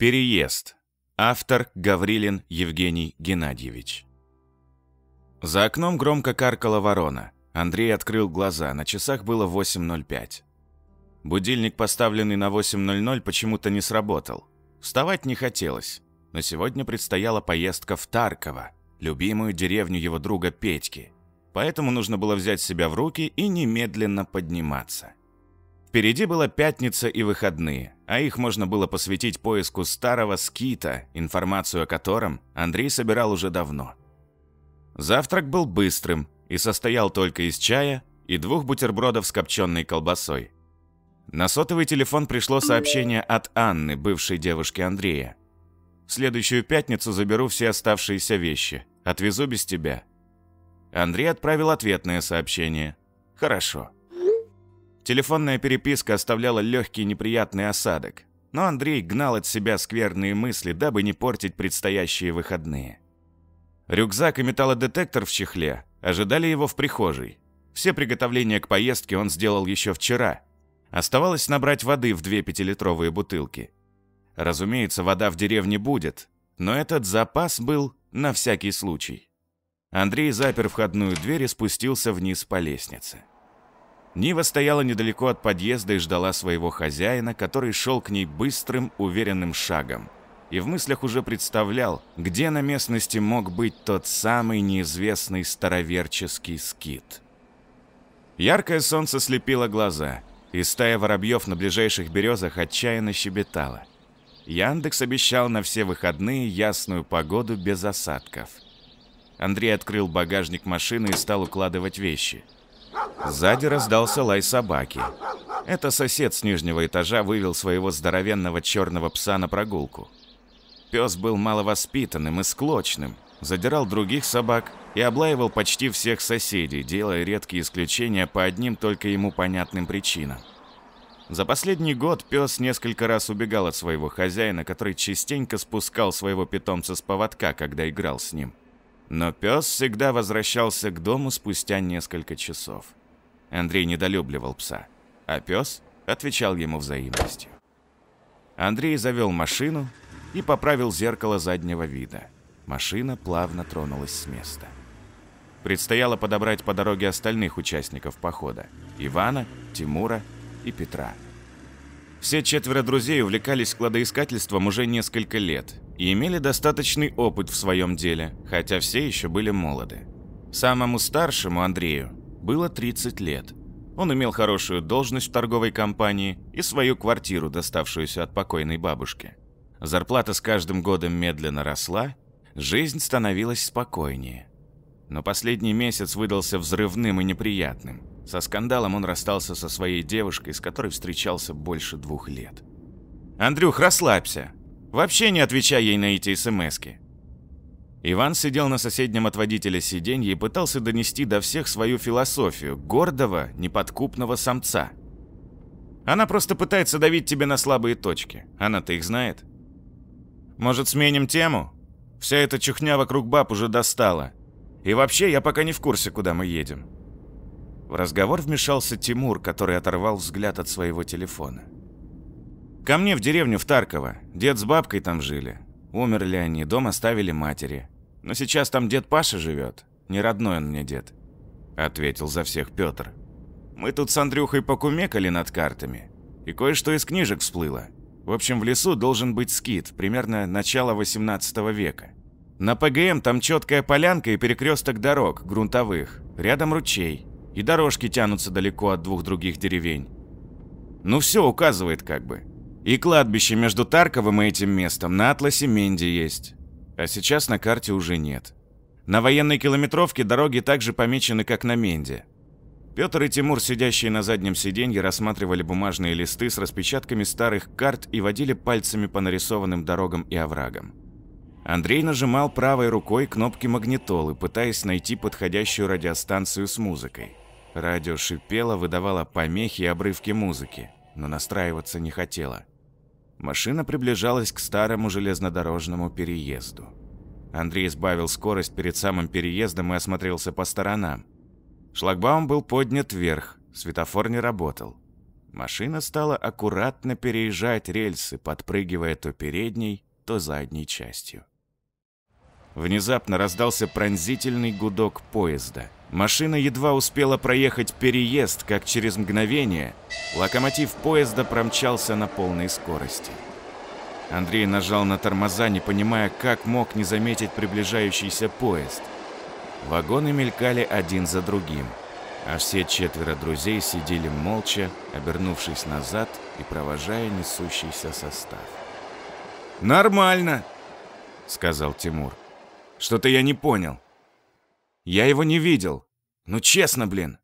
Переезд. Автор Гаврилин Евгений Геннадьевич. За окном громко каркала ворона. Андрей открыл глаза, на часах было 8.05. Будильник, поставленный на 8.00, почему-то не сработал. Вставать не хотелось, но сегодня предстояла поездка в Тарково, любимую деревню его друга Петьки. Поэтому нужно было взять себя в руки и немедленно подниматься. Впереди была пятница и выходные, а их можно было посвятить поиску старого скита, информацию о котором Андрей собирал уже давно. Завтрак был быстрым и состоял только из чая и двух бутербродов с копченой колбасой. На сотовый телефон пришло сообщение от Анны, бывшей девушки Андрея. «В следующую пятницу заберу все оставшиеся вещи. Отвезу без тебя». Андрей отправил ответное сообщение. «Хорошо». Телефонная переписка оставляла легкий неприятный осадок, но Андрей гнал от себя скверные мысли, дабы не портить предстоящие выходные. Рюкзак и металлодетектор в чехле ожидали его в прихожей. Все приготовления к поездке он сделал еще вчера – Оставалось набрать воды в две пятилитровые бутылки. Разумеется, вода в деревне будет, но этот запас был на всякий случай. Андрей запер входную дверь и спустился вниз по лестнице. Нива стояла недалеко от подъезда и ждала своего хозяина, который шел к ней быстрым, уверенным шагом. И в мыслях уже представлял, где на местности мог быть тот самый неизвестный староверческий скит. Яркое солнце слепило глаза, и стая воробьев на ближайших березах отчаянно щебетала. Яндекс обещал на все выходные ясную погоду без осадков. Андрей открыл багажник машины и стал укладывать вещи. Сзади раздался лай собаки. Это сосед с нижнего этажа вывел своего здоровенного черного пса на прогулку. Пес был маловоспитанным и склочным, задирал других собак и облаивал почти всех соседей, делая редкие исключения по одним только ему понятным причинам. За последний год пес несколько раз убегал от своего хозяина, который частенько спускал своего питомца с поводка, когда играл с ним. Но пес всегда возвращался к дому спустя несколько часов. Андрей недолюбливал пса, а пес отвечал ему взаимностью. Андрей завел машину и поправил зеркало заднего вида. Машина плавно тронулась с места. Предстояло подобрать по дороге остальных участников похода – Ивана, Тимура и Петра. Все четверо друзей увлекались кладоискательством уже несколько лет и имели достаточный опыт в своем деле, хотя все еще были молоды. Самому старшему, Андрею, было 30 лет. Он имел хорошую должность в торговой компании и свою квартиру, доставшуюся от покойной бабушки. Зарплата с каждым годом медленно росла, Жизнь становилась спокойнее. Но последний месяц выдался взрывным и неприятным. Со скандалом он расстался со своей девушкой, с которой встречался больше двух лет. «Андрюх, расслабься! Вообще не отвечай ей на эти смски!» Иван сидел на соседнем от водителя сиденье и пытался донести до всех свою философию гордого, неподкупного самца. Она просто пытается давить тебе на слабые точки. Она-то их знает. «Может, сменим тему?» Вся эта чухня вокруг баб уже достала. И вообще, я пока не в курсе, куда мы едем». В разговор вмешался Тимур, который оторвал взгляд от своего телефона. «Ко мне в деревню в Тарково. Дед с бабкой там жили. Умерли они, дом оставили матери. Но сейчас там дед Паша живет. Не родной он мне дед», — ответил за всех Петр. «Мы тут с Андрюхой покумекали над картами, и кое-что из книжек всплыло. В общем, в лесу должен быть скит, примерно начало 18 века. На ПГМ там четкая полянка и перекресток дорог, грунтовых. Рядом ручей. И дорожки тянутся далеко от двух других деревень. Ну все указывает как бы. И кладбище между Тарковым и этим местом на атласе Менди есть. А сейчас на карте уже нет. На военной километровке дороги также помечены, как на Менде. Петр и Тимур, сидящие на заднем сиденье, рассматривали бумажные листы с распечатками старых карт и водили пальцами по нарисованным дорогам и оврагам. Андрей нажимал правой рукой кнопки магнитолы, пытаясь найти подходящую радиостанцию с музыкой. Радио шипело, выдавало помехи и обрывки музыки, но настраиваться не хотело. Машина приближалась к старому железнодорожному переезду. Андрей сбавил скорость перед самым переездом и осмотрелся по сторонам. Шлагбаум был поднят вверх, светофор не работал. Машина стала аккуратно переезжать рельсы, подпрыгивая то передней, то задней частью. Внезапно раздался пронзительный гудок поезда. Машина едва успела проехать переезд, как через мгновение локомотив поезда промчался на полной скорости. Андрей нажал на тормоза, не понимая, как мог не заметить приближающийся поезд. Вагоны мелькали один за другим, а все четверо друзей сидели молча, обернувшись назад и провожая несущийся состав. «Нормально», — сказал Тимур. Что-то я не понял. Я его не видел. Ну честно, блин.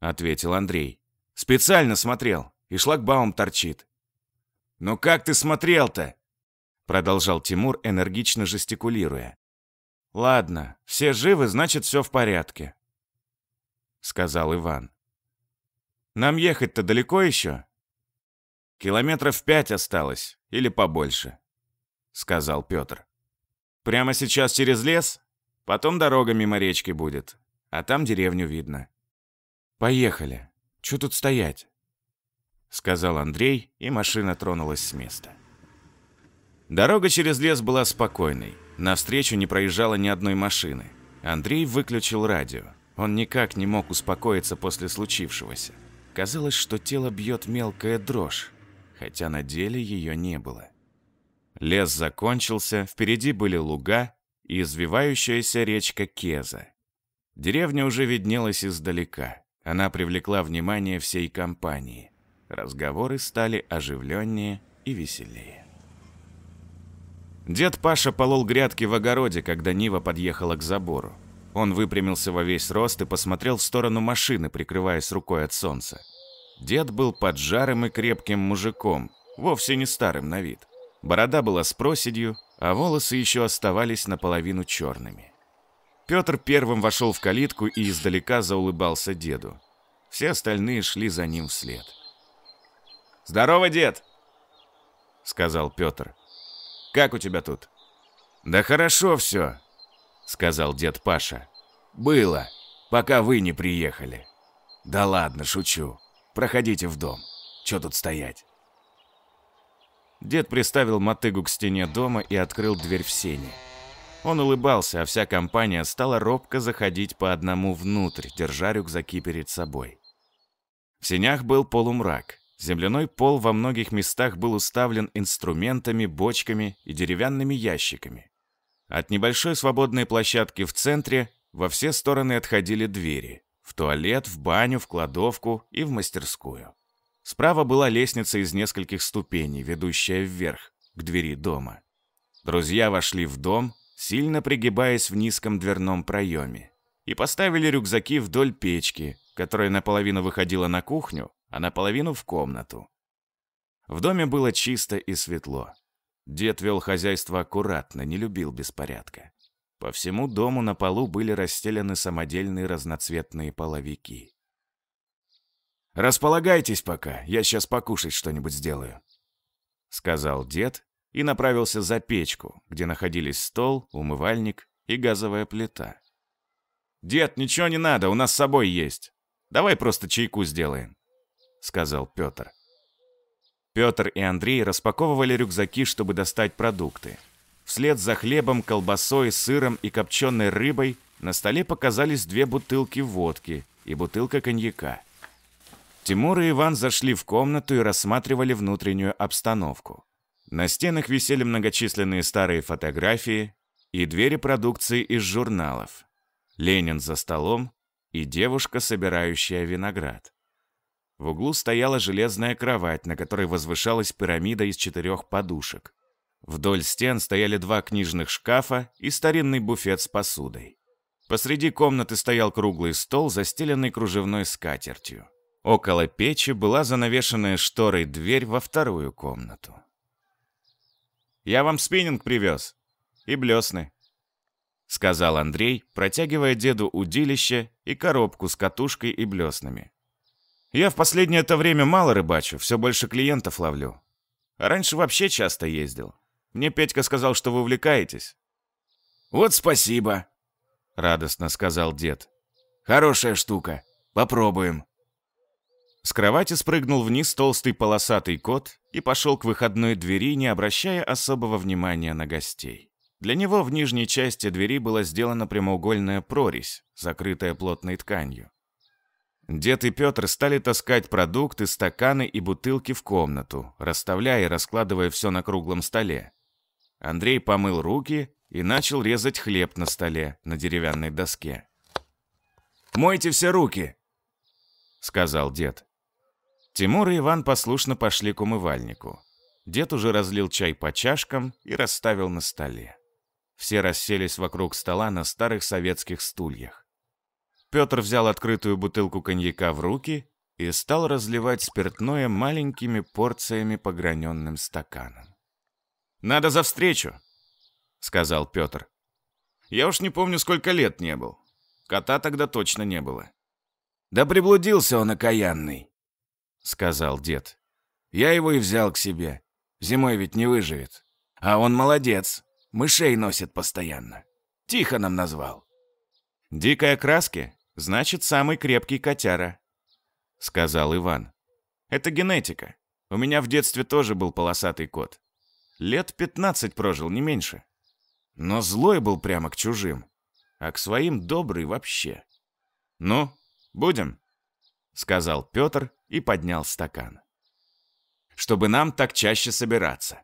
Ответил Андрей. Специально смотрел. И шлагбаум торчит. «Ну как ты смотрел-то?» Продолжал Тимур, энергично жестикулируя. «Ладно, все живы, значит, все в порядке», — сказал Иван. «Нам ехать-то далеко еще?» «Километров пять осталось, или побольше», — сказал Петр. Прямо сейчас через лес, потом дорога мимо речки будет, а там деревню видно. Поехали. Чё тут стоять? Сказал Андрей, и машина тронулась с места. Дорога через лес была спокойной. Навстречу не проезжало ни одной машины. Андрей выключил радио. Он никак не мог успокоиться после случившегося. Казалось, что тело бьет мелкая дрожь, хотя на деле ее не было. Лес закончился, впереди были луга и извивающаяся речка Кеза. Деревня уже виднелась издалека. Она привлекла внимание всей компании. Разговоры стали оживленнее и веселее. Дед Паша полол грядки в огороде, когда Нива подъехала к забору. Он выпрямился во весь рост и посмотрел в сторону машины, прикрываясь рукой от солнца. Дед был поджарым и крепким мужиком, вовсе не старым на вид. Борода была с проседью, а волосы еще оставались наполовину черными. Петр первым вошел в калитку и издалека заулыбался деду. Все остальные шли за ним вслед. «Здорово, дед!» — сказал Петр. «Как у тебя тут?» «Да хорошо все», — сказал дед Паша. «Было, пока вы не приехали». «Да ладно, шучу. Проходите в дом. Че тут стоять?» Дед приставил мотыгу к стене дома и открыл дверь в сене. Он улыбался, а вся компания стала робко заходить по одному внутрь, держа рюкзаки перед собой. В сенях был полумрак. Земляной пол во многих местах был уставлен инструментами, бочками и деревянными ящиками. От небольшой свободной площадки в центре во все стороны отходили двери. В туалет, в баню, в кладовку и в мастерскую. Справа была лестница из нескольких ступеней, ведущая вверх, к двери дома. Друзья вошли в дом, сильно пригибаясь в низком дверном проеме, и поставили рюкзаки вдоль печки, которая наполовину выходила на кухню, а наполовину в комнату. В доме было чисто и светло. Дед вел хозяйство аккуратно, не любил беспорядка. По всему дому на полу были расстелены самодельные разноцветные половики. «Располагайтесь пока, я сейчас покушать что-нибудь сделаю», — сказал дед и направился за печку, где находились стол, умывальник и газовая плита. «Дед, ничего не надо, у нас с собой есть. Давай просто чайку сделаем», — сказал Петр. Петр и Андрей распаковывали рюкзаки, чтобы достать продукты. Вслед за хлебом, колбасой, сыром и копченой рыбой на столе показались две бутылки водки и бутылка коньяка. Тимур и Иван зашли в комнату и рассматривали внутреннюю обстановку. На стенах висели многочисленные старые фотографии и двери продукции из журналов. Ленин за столом и девушка, собирающая виноград. В углу стояла железная кровать, на которой возвышалась пирамида из четырех подушек. Вдоль стен стояли два книжных шкафа и старинный буфет с посудой. Посреди комнаты стоял круглый стол, застеленный кружевной скатертью. Около печи была занавешенная шторой дверь во вторую комнату. «Я вам спиннинг привез. И блесны», — сказал Андрей, протягивая деду удилище и коробку с катушкой и блеснами. «Я в последнее это время мало рыбачу, все больше клиентов ловлю. А раньше вообще часто ездил. Мне Петька сказал, что вы увлекаетесь». «Вот спасибо», — радостно сказал дед. «Хорошая штука. Попробуем». С кровати спрыгнул вниз толстый полосатый кот и пошел к выходной двери, не обращая особого внимания на гостей. Для него в нижней части двери была сделана прямоугольная прорезь, закрытая плотной тканью. Дед и Петр стали таскать продукты, стаканы и бутылки в комнату, расставляя и раскладывая все на круглом столе. Андрей помыл руки и начал резать хлеб на столе, на деревянной доске. «Мойте все руки!» — сказал дед. Тимур и Иван послушно пошли к умывальнику. Дед уже разлил чай по чашкам и расставил на столе. Все расселись вокруг стола на старых советских стульях. Петр взял открытую бутылку коньяка в руки и стал разливать спиртное маленькими порциями по граненным стаканам. «Надо за встречу», — сказал Петр. «Я уж не помню, сколько лет не был. Кота тогда точно не было». «Да приблудился он окаянный», сказал дед. «Я его и взял к себе. Зимой ведь не выживет. А он молодец. Мышей носит постоянно. Тихоном назвал». «Дикая краски? Значит, самый крепкий котяра», — сказал Иван. «Это генетика. У меня в детстве тоже был полосатый кот. Лет пятнадцать прожил, не меньше. Но злой был прямо к чужим, а к своим добрый вообще. Ну, будем?» Сказал Петр и поднял стакан. Чтобы нам так чаще собираться.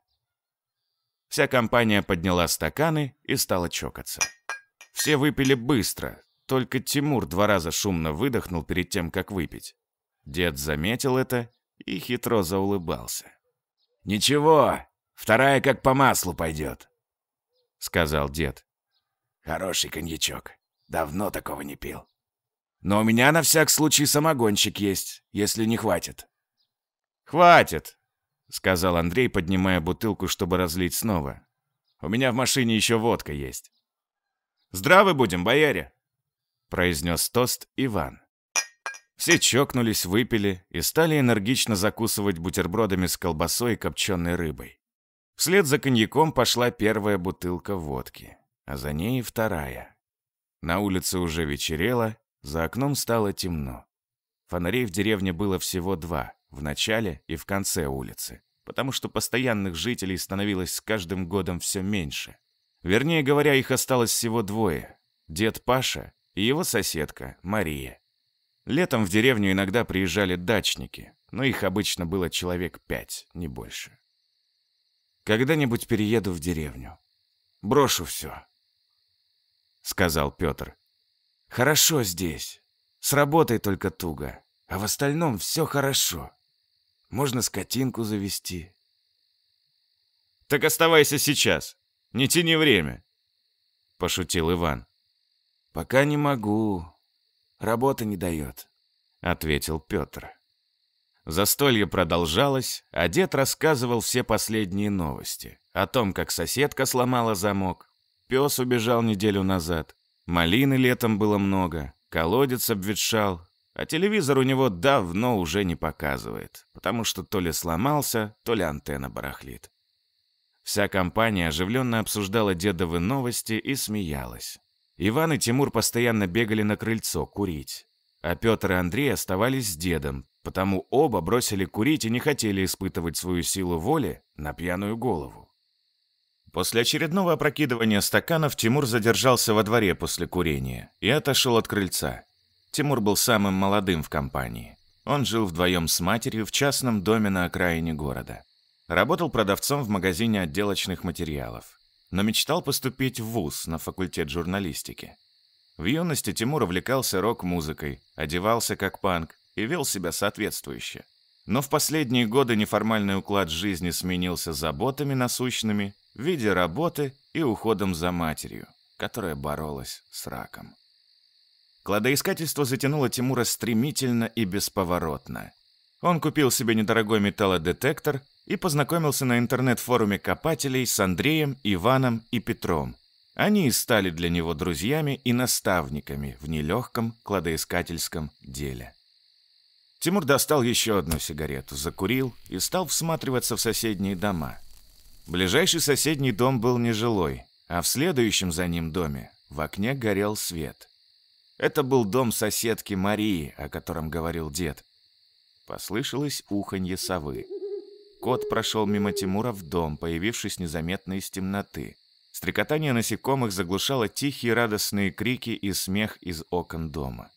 Вся компания подняла стаканы и стала чокаться. Все выпили быстро, только Тимур два раза шумно выдохнул перед тем, как выпить. Дед заметил это и хитро заулыбался. «Ничего, вторая как по маслу пойдет», — сказал дед. «Хороший коньячок. Давно такого не пил». Но у меня на всяк случай самогонщик есть, если не хватит». «Хватит», — сказал Андрей, поднимая бутылку, чтобы разлить снова. «У меня в машине еще водка есть». «Здравы будем, бояре», — произнес тост Иван. Все чокнулись, выпили и стали энергично закусывать бутербродами с колбасой и копченой рыбой. Вслед за коньяком пошла первая бутылка водки, а за ней вторая. На улице уже вечерело, за окном стало темно. Фонарей в деревне было всего два, в начале и в конце улицы, потому что постоянных жителей становилось с каждым годом все меньше. Вернее говоря, их осталось всего двое. Дед Паша и его соседка Мария. Летом в деревню иногда приезжали дачники, но их обычно было человек пять, не больше. «Когда-нибудь перееду в деревню. Брошу все», — сказал Петр. Хорошо здесь. С работой только туго. А в остальном все хорошо. Можно скотинку завести. Так оставайся сейчас. Не тяни время. Пошутил Иван. Пока не могу. Работа не дает. Ответил Петр. Застолье продолжалось, а дед рассказывал все последние новости. О том, как соседка сломала замок, пес убежал неделю назад, Малины летом было много, колодец обветшал, а телевизор у него давно уже не показывает, потому что то ли сломался, то ли антенна барахлит. Вся компания оживленно обсуждала дедовы новости и смеялась. Иван и Тимур постоянно бегали на крыльцо курить, а Петр и Андрей оставались с дедом, потому оба бросили курить и не хотели испытывать свою силу воли на пьяную голову. После очередного опрокидывания стаканов Тимур задержался во дворе после курения и отошел от крыльца. Тимур был самым молодым в компании. Он жил вдвоем с матерью в частном доме на окраине города. Работал продавцом в магазине отделочных материалов. Но мечтал поступить в ВУЗ на факультет журналистики. В юности Тимур увлекался рок-музыкой, одевался как панк и вел себя соответствующе. Но в последние годы неформальный уклад жизни сменился заботами насущными в виде работы и уходом за матерью, которая боролась с раком. Кладоискательство затянуло Тимура стремительно и бесповоротно. Он купил себе недорогой металлодетектор и познакомился на интернет-форуме копателей с Андреем, Иваном и Петром. Они стали для него друзьями и наставниками в нелегком кладоискательском деле. Тимур достал еще одну сигарету, закурил и стал всматриваться в соседние дома – Ближайший соседний дом был нежилой, а в следующем за ним доме в окне горел свет. Это был дом соседки Марии, о котором говорил дед. Послышалось уханье совы. Кот прошел мимо Тимура в дом, появившись незаметно из темноты. Стрекотание насекомых заглушало тихие радостные крики и смех из окон дома.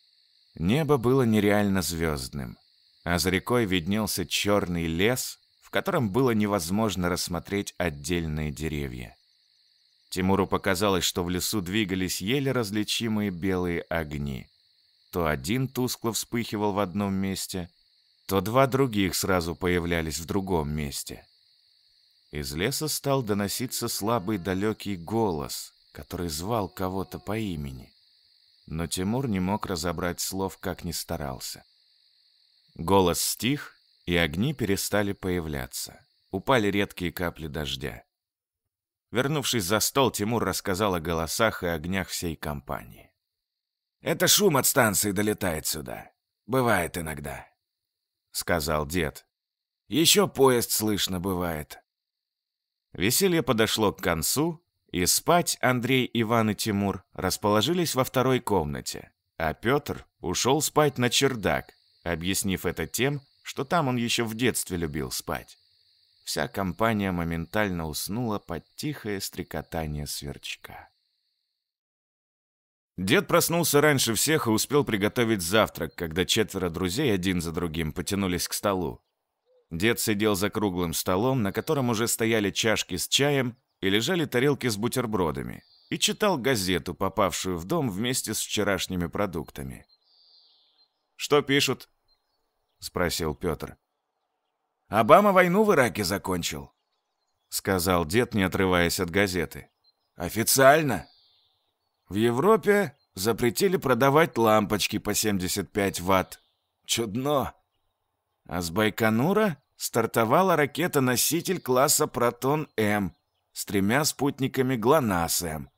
Небо было нереально звездным, а за рекой виднелся черный лес, котором было невозможно рассмотреть отдельные деревья. Тимуру показалось, что в лесу двигались еле различимые белые огни. То один тускло вспыхивал в одном месте, то два других сразу появлялись в другом месте. Из леса стал доноситься слабый далекий голос, который звал кого-то по имени. Но Тимур не мог разобрать слов, как ни старался. Голос стих, и огни перестали появляться. Упали редкие капли дождя. Вернувшись за стол, Тимур рассказал о голосах и огнях всей компании. «Это шум от станции долетает сюда. Бывает иногда», — сказал дед. «Еще поезд слышно бывает. Веселье подошло к концу, и спать Андрей, Иван и Тимур расположились во второй комнате, а Петр ушел спать на чердак, объяснив это тем, что там он еще в детстве любил спать. Вся компания моментально уснула под тихое стрекотание сверчка. Дед проснулся раньше всех и успел приготовить завтрак, когда четверо друзей один за другим потянулись к столу. Дед сидел за круглым столом, на котором уже стояли чашки с чаем и лежали тарелки с бутербродами, и читал газету, попавшую в дом вместе с вчерашними продуктами. «Что пишут?» — спросил Петр. «Обама войну в Ираке закончил», — сказал дед, не отрываясь от газеты. «Официально. В Европе запретили продавать лампочки по 75 ватт. Чудно. А с Байконура стартовала ракета-носитель класса «Протон-М» с тремя спутниками «ГЛОНАСС-М».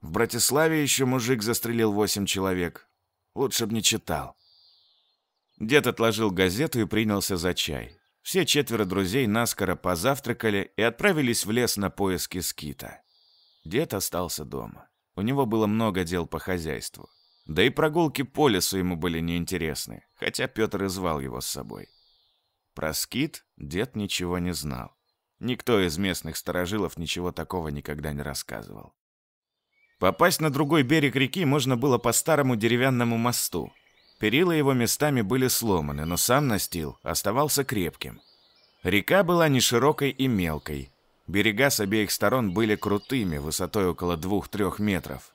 В Братиславе еще мужик застрелил восемь человек. Лучше б не читал. Дед отложил газету и принялся за чай. Все четверо друзей наскоро позавтракали и отправились в лес на поиски скита. Дед остался дома. У него было много дел по хозяйству. Да и прогулки по лесу ему были неинтересны, хотя Петр и звал его с собой. Про скит дед ничего не знал. Никто из местных старожилов ничего такого никогда не рассказывал. Попасть на другой берег реки можно было по старому деревянному мосту. Перила его местами были сломаны, но сам настил оставался крепким. Река была не широкой и мелкой. Берега с обеих сторон были крутыми, высотой около двух-трех метров.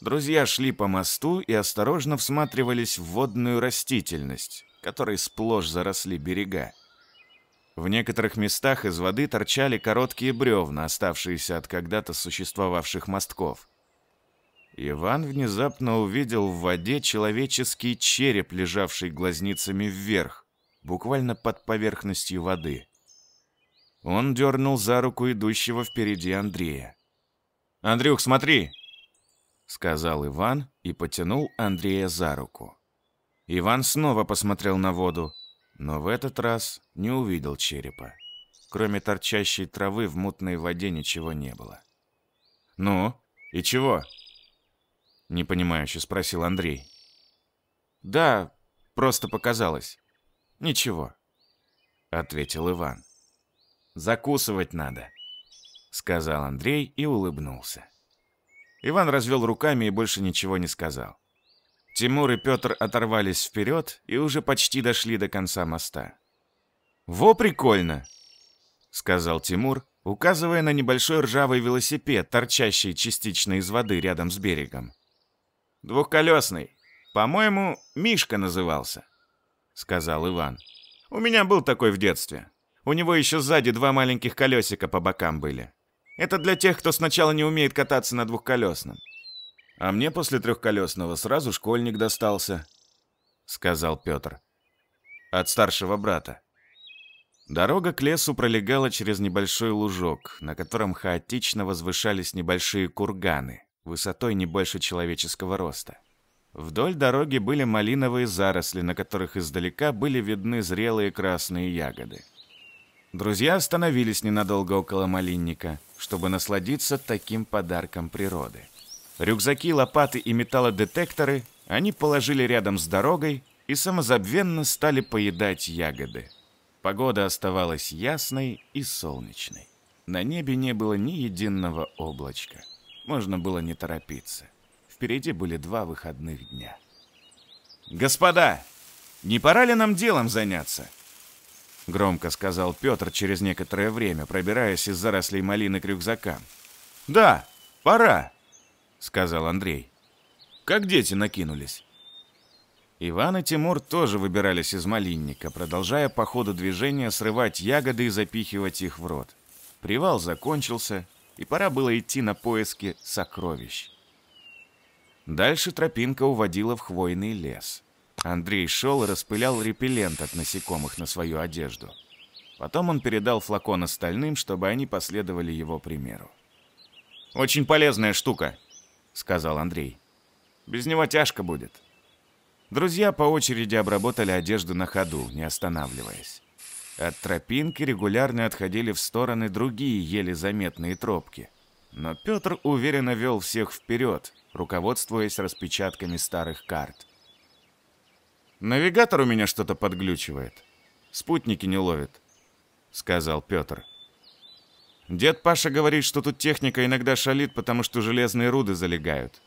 Друзья шли по мосту и осторожно всматривались в водную растительность, которой сплошь заросли берега. В некоторых местах из воды торчали короткие бревна, оставшиеся от когда-то существовавших мостков. Иван внезапно увидел в воде человеческий череп, лежавший глазницами вверх, буквально под поверхностью воды. Он дернул за руку идущего впереди Андрея. «Андрюх, смотри!» — сказал Иван и потянул Андрея за руку. Иван снова посмотрел на воду, но в этот раз не увидел черепа. Кроме торчащей травы в мутной воде ничего не было. «Ну, и чего?» Непонимающе спросил Андрей. «Да, просто показалось. Ничего», — ответил Иван. «Закусывать надо», — сказал Андрей и улыбнулся. Иван развел руками и больше ничего не сказал. Тимур и Петр оторвались вперед и уже почти дошли до конца моста. «Во, прикольно!» — сказал Тимур, указывая на небольшой ржавый велосипед, торчащий частично из воды рядом с берегом. «Двухколесный. По-моему, Мишка назывался», — сказал Иван. «У меня был такой в детстве. У него еще сзади два маленьких колесика по бокам были. Это для тех, кто сначала не умеет кататься на двухколесном. А мне после трехколесного сразу школьник достался, сказал Петр. От старшего брата. Дорога к лесу пролегала через небольшой лужок, на котором хаотично возвышались небольшие курганы, высотой не больше человеческого роста. Вдоль дороги были малиновые заросли, на которых издалека были видны зрелые красные ягоды. Друзья остановились ненадолго около малинника, чтобы насладиться таким подарком природы. Рюкзаки, лопаты и металлодетекторы они положили рядом с дорогой и самозабвенно стали поедать ягоды. Погода оставалась ясной и солнечной. На небе не было ни единого облачка. Можно было не торопиться. Впереди были два выходных дня. «Господа, не пора ли нам делом заняться?» Громко сказал Петр через некоторое время, пробираясь из зарослей малины к рюкзакам. «Да, пора», — сказал Андрей. «Как дети накинулись». Иван и Тимур тоже выбирались из малинника, продолжая по ходу движения срывать ягоды и запихивать их в рот. Привал закончился, и пора было идти на поиски сокровищ. Дальше тропинка уводила в хвойный лес. Андрей шел и распылял репеллент от насекомых на свою одежду. Потом он передал флакон остальным, чтобы они последовали его примеру. «Очень полезная штука», — сказал Андрей. «Без него тяжко будет». Друзья по очереди обработали одежду на ходу, не останавливаясь. От тропинки регулярно отходили в стороны другие еле заметные тропки. Но Петр уверенно вел всех вперед, руководствуясь распечатками старых карт. «Навигатор у меня что-то подглючивает. Спутники не ловит», — сказал Петр. «Дед Паша говорит, что тут техника иногда шалит, потому что железные руды залегают.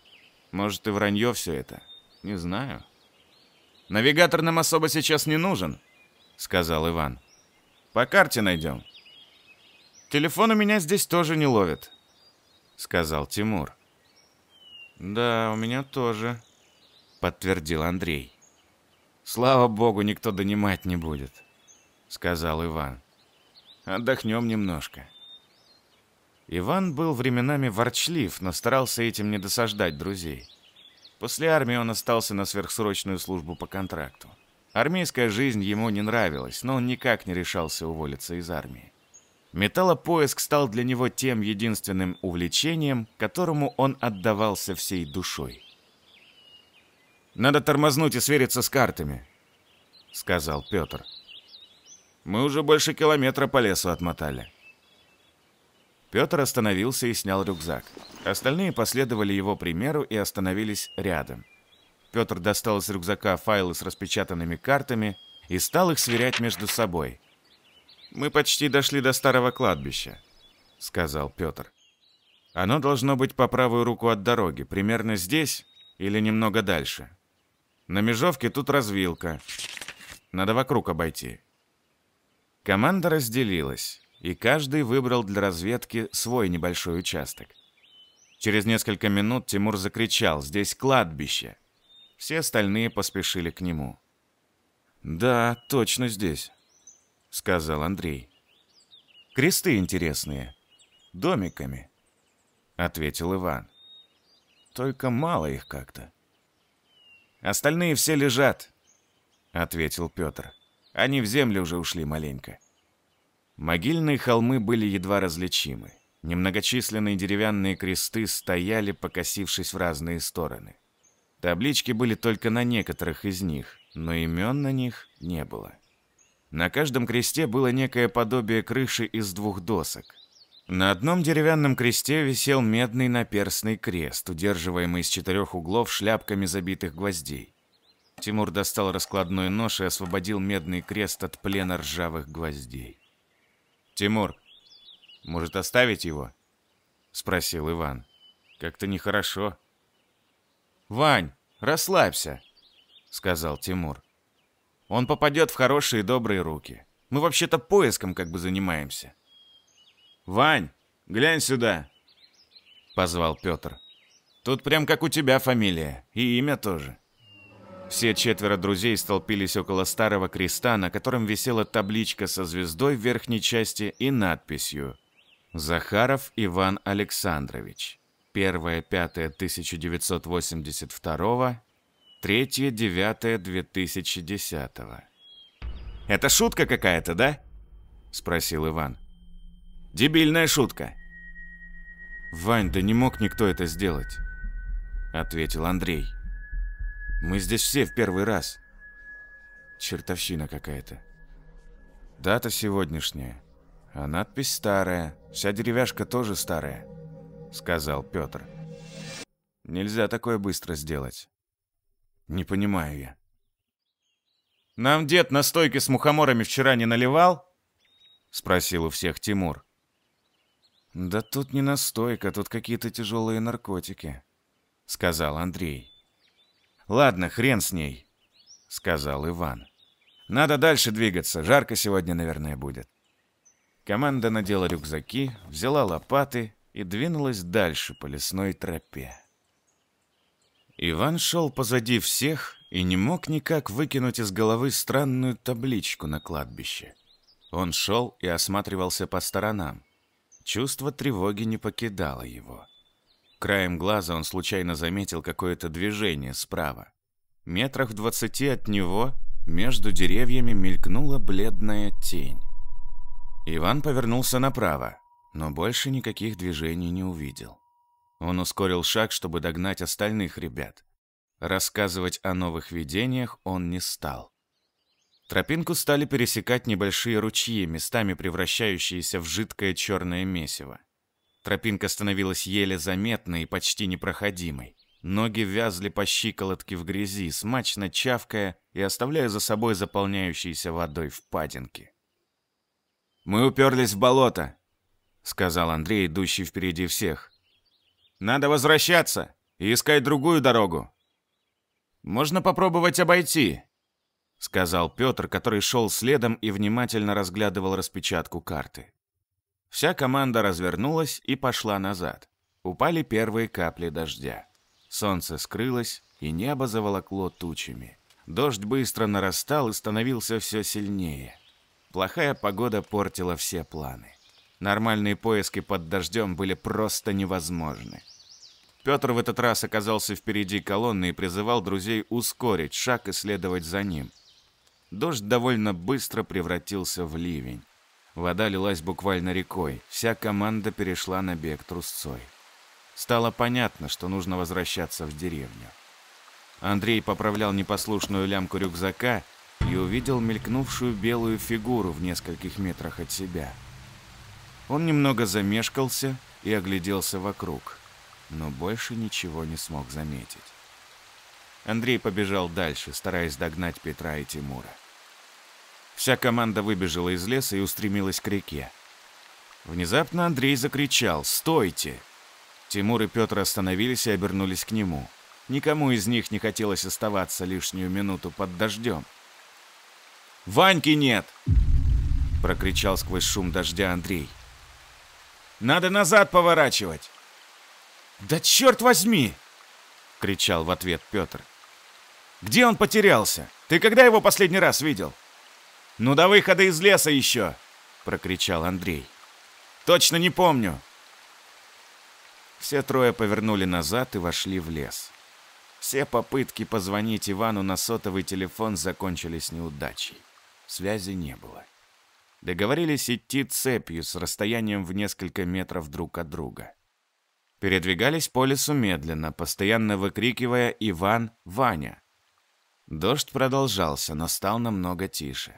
Может, и вранье все это? Не знаю». Навигатор нам особо сейчас не нужен, сказал Иван. По карте найдем. Телефон у меня здесь тоже не ловит, сказал Тимур. Да, у меня тоже, подтвердил Андрей. Слава богу, никто донимать не будет, сказал Иван. Отдохнем немножко. Иван был временами ворчлив, но старался этим не досаждать друзей. После армии он остался на сверхсрочную службу по контракту. Армейская жизнь ему не нравилась, но он никак не решался уволиться из армии. Металлопоиск стал для него тем единственным увлечением, которому он отдавался всей душой. «Надо тормознуть и свериться с картами», — сказал Петр. «Мы уже больше километра по лесу отмотали». Петр остановился и снял рюкзак. Остальные последовали его примеру и остановились рядом. Петр достал из рюкзака файлы с распечатанными картами и стал их сверять между собой. «Мы почти дошли до старого кладбища», — сказал Петр. «Оно должно быть по правую руку от дороги, примерно здесь или немного дальше. На Межовке тут развилка. Надо вокруг обойти». Команда разделилась и каждый выбрал для разведки свой небольшой участок. Через несколько минут Тимур закричал «Здесь кладбище!». Все остальные поспешили к нему. «Да, точно здесь», — сказал Андрей. «Кресты интересные, домиками», — ответил Иван. «Только мало их как-то». «Остальные все лежат», — ответил Петр. «Они в землю уже ушли маленько». Могильные холмы были едва различимы. Немногочисленные деревянные кресты стояли, покосившись в разные стороны. Таблички были только на некоторых из них, но имен на них не было. На каждом кресте было некое подобие крыши из двух досок. На одном деревянном кресте висел медный наперстный крест, удерживаемый из четырех углов шляпками забитых гвоздей. Тимур достал раскладной нож и освободил медный крест от плена ржавых гвоздей. «Тимур, может, оставить его?» — спросил Иван. «Как-то нехорошо». «Вань, расслабься», — сказал Тимур. «Он попадет в хорошие добрые руки. Мы вообще-то поиском как бы занимаемся». «Вань, глянь сюда», — позвал Петр. «Тут прям как у тебя фамилия, и имя тоже». Все четверо друзей столпились около старого креста, на котором висела табличка со звездой в верхней части и надписью «Захаров Иван Александрович. 1-5-1982, 3-9-2010». «Это шутка какая-то, да?» — спросил Иван. «Дебильная шутка». «Вань, да не мог никто это сделать», — ответил Андрей. Мы здесь все в первый раз. Чертовщина какая-то. Дата сегодняшняя. А надпись старая. Вся деревяшка тоже старая. Сказал Петр. Нельзя такое быстро сделать. Не понимаю я. Нам дед на стойке с мухоморами вчера не наливал?» — спросил у всех Тимур. «Да тут не настойка, тут какие-то тяжелые наркотики», — сказал Андрей. «Ладно, хрен с ней», — сказал Иван. «Надо дальше двигаться, жарко сегодня, наверное, будет». Команда надела рюкзаки, взяла лопаты и двинулась дальше по лесной тропе. Иван шел позади всех и не мог никак выкинуть из головы странную табличку на кладбище. Он шел и осматривался по сторонам. Чувство тревоги не покидало его. Краем глаза он случайно заметил какое-то движение справа. Метрах в двадцати от него между деревьями мелькнула бледная тень. Иван повернулся направо, но больше никаких движений не увидел. Он ускорил шаг, чтобы догнать остальных ребят. Рассказывать о новых видениях он не стал. Тропинку стали пересекать небольшие ручьи, местами превращающиеся в жидкое черное месиво. Тропинка становилась еле заметной и почти непроходимой. Ноги вязли по щиколотке в грязи, смачно чавкая и оставляя за собой заполняющиеся водой впадинки. «Мы уперлись в болото», — сказал Андрей, идущий впереди всех. «Надо возвращаться и искать другую дорогу. «Можно попробовать обойти», — сказал Петр, который шел следом и внимательно разглядывал распечатку карты. Вся команда развернулась и пошла назад. Упали первые капли дождя. Солнце скрылось, и небо заволокло тучами. Дождь быстро нарастал и становился все сильнее. Плохая погода портила все планы. Нормальные поиски под дождем были просто невозможны. Петр в этот раз оказался впереди колонны и призывал друзей ускорить шаг и следовать за ним. Дождь довольно быстро превратился в ливень. Вода лилась буквально рекой, вся команда перешла на бег трусцой. Стало понятно, что нужно возвращаться в деревню. Андрей поправлял непослушную лямку рюкзака и увидел мелькнувшую белую фигуру в нескольких метрах от себя. Он немного замешкался и огляделся вокруг но больше ничего не смог заметить. Андрей побежал дальше, стараясь догнать Петра и Тимура. Вся команда выбежала из леса и устремилась к реке. Внезапно Андрей закричал «Стойте!». Тимур и Петр остановились и обернулись к нему. Никому из них не хотелось оставаться лишнюю минуту под дождем. «Ваньки нет!» — прокричал сквозь шум дождя Андрей. «Надо назад поворачивать!» «Да черт возьми!» — кричал в ответ Петр. «Где он потерялся? Ты когда его последний раз видел?» «Ну до выхода из леса еще!» — прокричал Андрей. «Точно не помню!» Все трое повернули назад и вошли в лес. Все попытки позвонить Ивану на сотовый телефон закончились неудачей. Связи не было. Договорились идти цепью с расстоянием в несколько метров друг от друга. Передвигались по лесу медленно, постоянно выкрикивая «Иван! Ваня!». Дождь продолжался, но стал намного тише.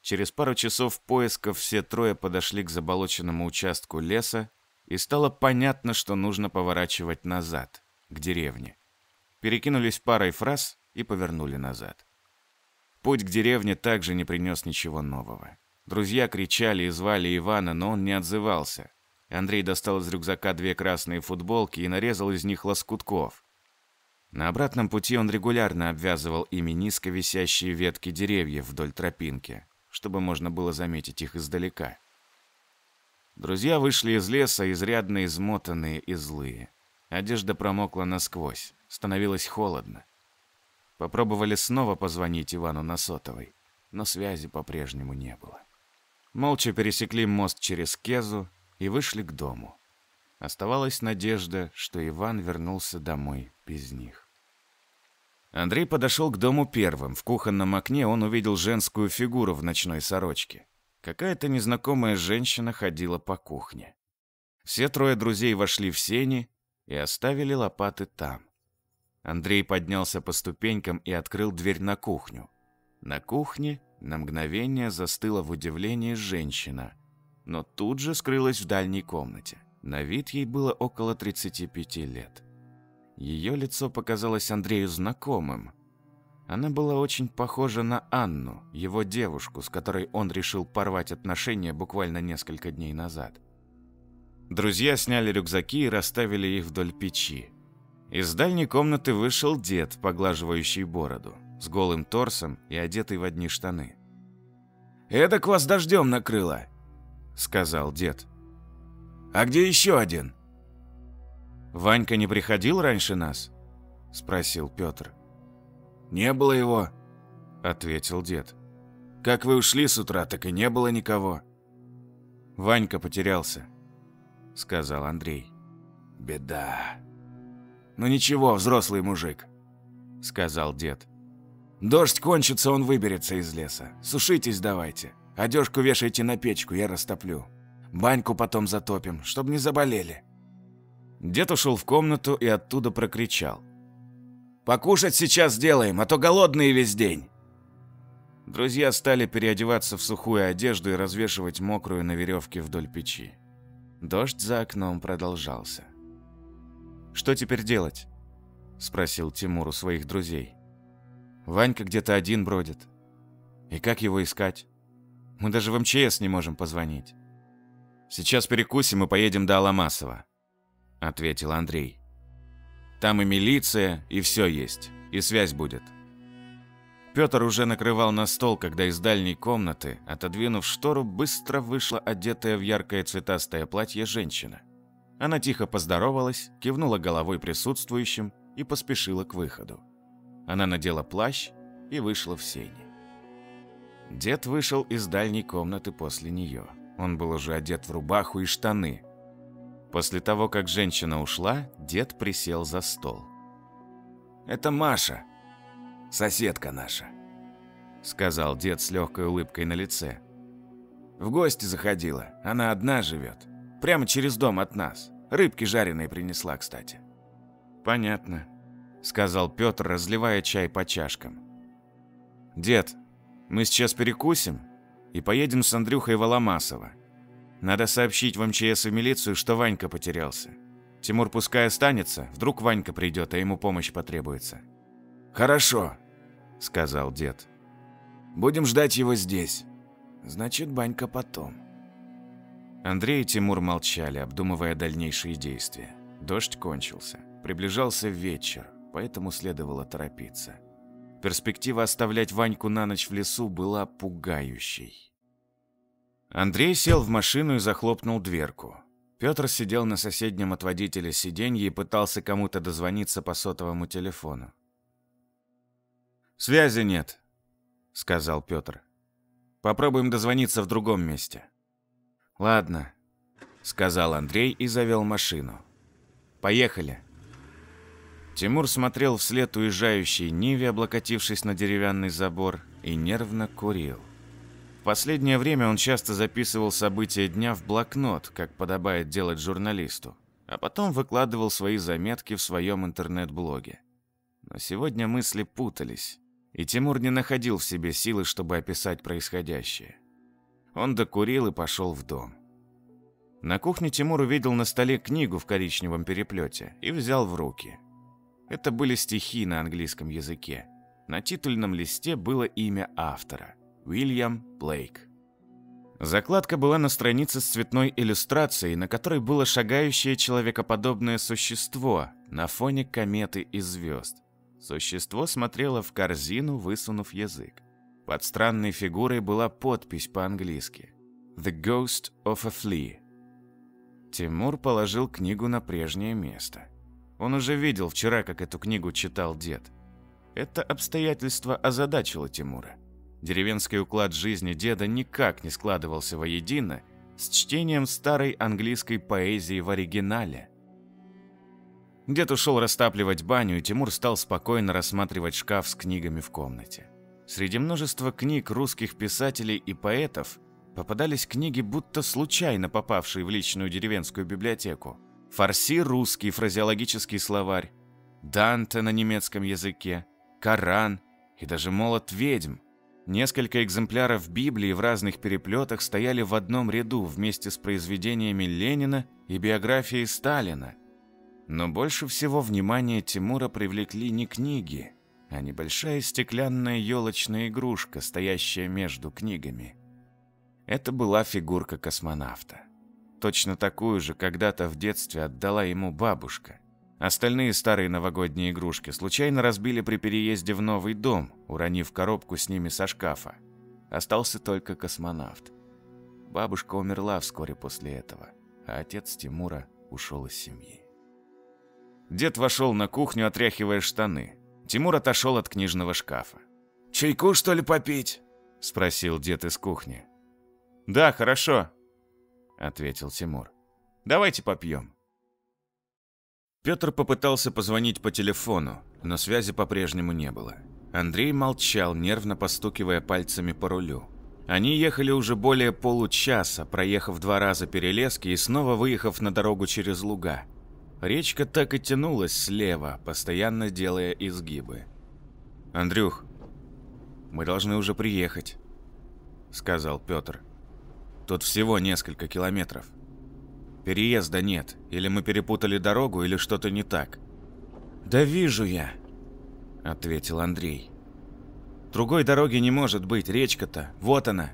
Через пару часов поисков все трое подошли к заболоченному участку леса, и стало понятно, что нужно поворачивать назад, к деревне. Перекинулись парой фраз и повернули назад. Путь к деревне также не принес ничего нового. Друзья кричали и звали Ивана, но он не отзывался. Андрей достал из рюкзака две красные футболки и нарезал из них лоскутков. На обратном пути он регулярно обвязывал ими низко висящие ветки деревьев вдоль тропинки, чтобы можно было заметить их издалека. Друзья вышли из леса, изрядно измотанные и злые. Одежда промокла насквозь, становилось холодно. Попробовали снова позвонить Ивану на но связи по-прежнему не было. Молча пересекли мост через Кезу и вышли к дому. Оставалась надежда, что Иван вернулся домой без них. Андрей подошел к дому первым. В кухонном окне он увидел женскую фигуру в ночной сорочке. Какая-то незнакомая женщина ходила по кухне. Все трое друзей вошли в сени и оставили лопаты там. Андрей поднялся по ступенькам и открыл дверь на кухню. На кухне на мгновение застыла в удивлении женщина – но тут же скрылась в дальней комнате. На вид ей было около 35 лет. Ее лицо показалось Андрею знакомым. Она была очень похожа на Анну, его девушку, с которой он решил порвать отношения буквально несколько дней назад. Друзья сняли рюкзаки и расставили их вдоль печи. Из дальней комнаты вышел дед, поглаживающий бороду, с голым торсом и одетый в одни штаны. «Эдак вас дождем накрыло», — сказал дед. «А где еще один?» «Ванька не приходил раньше нас?» — спросил Петр. «Не было его», — ответил дед. «Как вы ушли с утра, так и не было никого». «Ванька потерялся», — сказал Андрей. «Беда. Ну ничего, взрослый мужик», — сказал дед. «Дождь кончится, он выберется из леса. Сушитесь давайте. Одежку вешайте на печку, я растоплю. Баньку потом затопим, чтобы не заболели». Дед ушел в комнату и оттуда прокричал. Покушать сейчас сделаем, а то голодные весь день. Друзья стали переодеваться в сухую одежду и развешивать мокрую на веревке вдоль печи. Дождь за окном продолжался. «Что теперь делать?» – спросил Тимур у своих друзей. «Ванька где-то один бродит. И как его искать? Мы даже в МЧС не можем позвонить. Сейчас перекусим и поедем до Аламасова», – ответил Андрей. Там и милиция, и все есть. И связь будет. Петр уже накрывал на стол, когда из дальней комнаты, отодвинув штору, быстро вышла одетая в яркое цветастое платье женщина. Она тихо поздоровалась, кивнула головой присутствующим и поспешила к выходу. Она надела плащ и вышла в сени. Дед вышел из дальней комнаты после нее. Он был уже одет в рубаху и штаны, После того, как женщина ушла, дед присел за стол. «Это Маша, соседка наша», — сказал дед с легкой улыбкой на лице. «В гости заходила, она одна живет, прямо через дом от нас. Рыбки жареные принесла, кстати». «Понятно», — сказал Петр, разливая чай по чашкам. «Дед, мы сейчас перекусим и поедем с Андрюхой в Воломасово. Надо сообщить в МЧС и милицию, что Ванька потерялся. Тимур пускай останется, вдруг Ванька придет, а ему помощь потребуется. «Хорошо», — сказал дед. «Будем ждать его здесь. Значит, Банька потом». Андрей и Тимур молчали, обдумывая дальнейшие действия. Дождь кончился. Приближался вечер, поэтому следовало торопиться. Перспектива оставлять Ваньку на ночь в лесу была пугающей. Андрей сел в машину и захлопнул дверку. Петр сидел на соседнем от водителя сиденье и пытался кому-то дозвониться по сотовому телефону. «Связи нет», — сказал Петр. «Попробуем дозвониться в другом месте». «Ладно», — сказал Андрей и завел машину. «Поехали». Тимур смотрел вслед уезжающей Ниве, облокотившись на деревянный забор, и нервно курил последнее время он часто записывал события дня в блокнот, как подобает делать журналисту, а потом выкладывал свои заметки в своем интернет-блоге. Но сегодня мысли путались, и Тимур не находил в себе силы, чтобы описать происходящее. Он докурил и пошел в дом. На кухне Тимур увидел на столе книгу в коричневом переплете и взял в руки. Это были стихи на английском языке. На титульном листе было имя автора – Уильям Блейк. Закладка была на странице с цветной иллюстрацией, на которой было шагающее человекоподобное существо на фоне кометы и звезд. Существо смотрело в корзину, высунув язык. Под странной фигурой была подпись по-английски «The Ghost of a Flea». Тимур положил книгу на прежнее место. Он уже видел вчера, как эту книгу читал дед. Это обстоятельство озадачило Тимура. Деревенский уклад жизни деда никак не складывался воедино с чтением старой английской поэзии в оригинале. Дед ушел растапливать баню, и Тимур стал спокойно рассматривать шкаф с книгами в комнате. Среди множества книг русских писателей и поэтов попадались книги, будто случайно попавшие в личную деревенскую библиотеку. Фарси – русский фразеологический словарь, Данте на немецком языке, Коран и даже молот ведьм. Несколько экземпляров Библии в разных переплетах стояли в одном ряду вместе с произведениями Ленина и биографией Сталина. Но больше всего внимание Тимура привлекли не книги, а небольшая стеклянная елочная игрушка, стоящая между книгами. Это была фигурка космонавта. Точно такую же когда-то в детстве отдала ему бабушка. Остальные старые новогодние игрушки случайно разбили при переезде в новый дом, уронив коробку с ними со шкафа. Остался только космонавт. Бабушка умерла вскоре после этого, а отец Тимура ушел из семьи. Дед вошел на кухню, отряхивая штаны. Тимур отошел от книжного шкафа. «Чайку, что ли, попить?» – спросил дед из кухни. «Да, хорошо», – ответил Тимур. «Давайте попьем». Петр попытался позвонить по телефону, но связи по-прежнему не было. Андрей молчал, нервно постукивая пальцами по рулю. Они ехали уже более получаса, проехав два раза перелески и снова выехав на дорогу через луга. Речка так и тянулась слева, постоянно делая изгибы. «Андрюх, мы должны уже приехать», — сказал Петр. «Тут всего несколько километров. Переезда нет, или мы перепутали дорогу, или что-то не так». «Да вижу я», — ответил Андрей. Другой дороги не может быть, речка-то, вот она.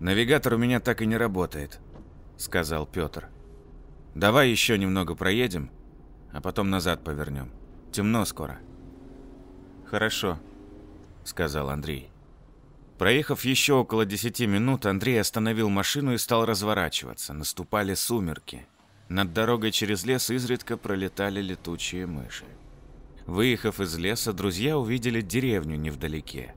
Навигатор у меня так и не работает, сказал Петр. Давай еще немного проедем, а потом назад повернем. Темно скоро. Хорошо, сказал Андрей. Проехав еще около десяти минут, Андрей остановил машину и стал разворачиваться. Наступали сумерки. Над дорогой через лес изредка пролетали летучие мыши. Выехав из леса, друзья увидели деревню невдалеке.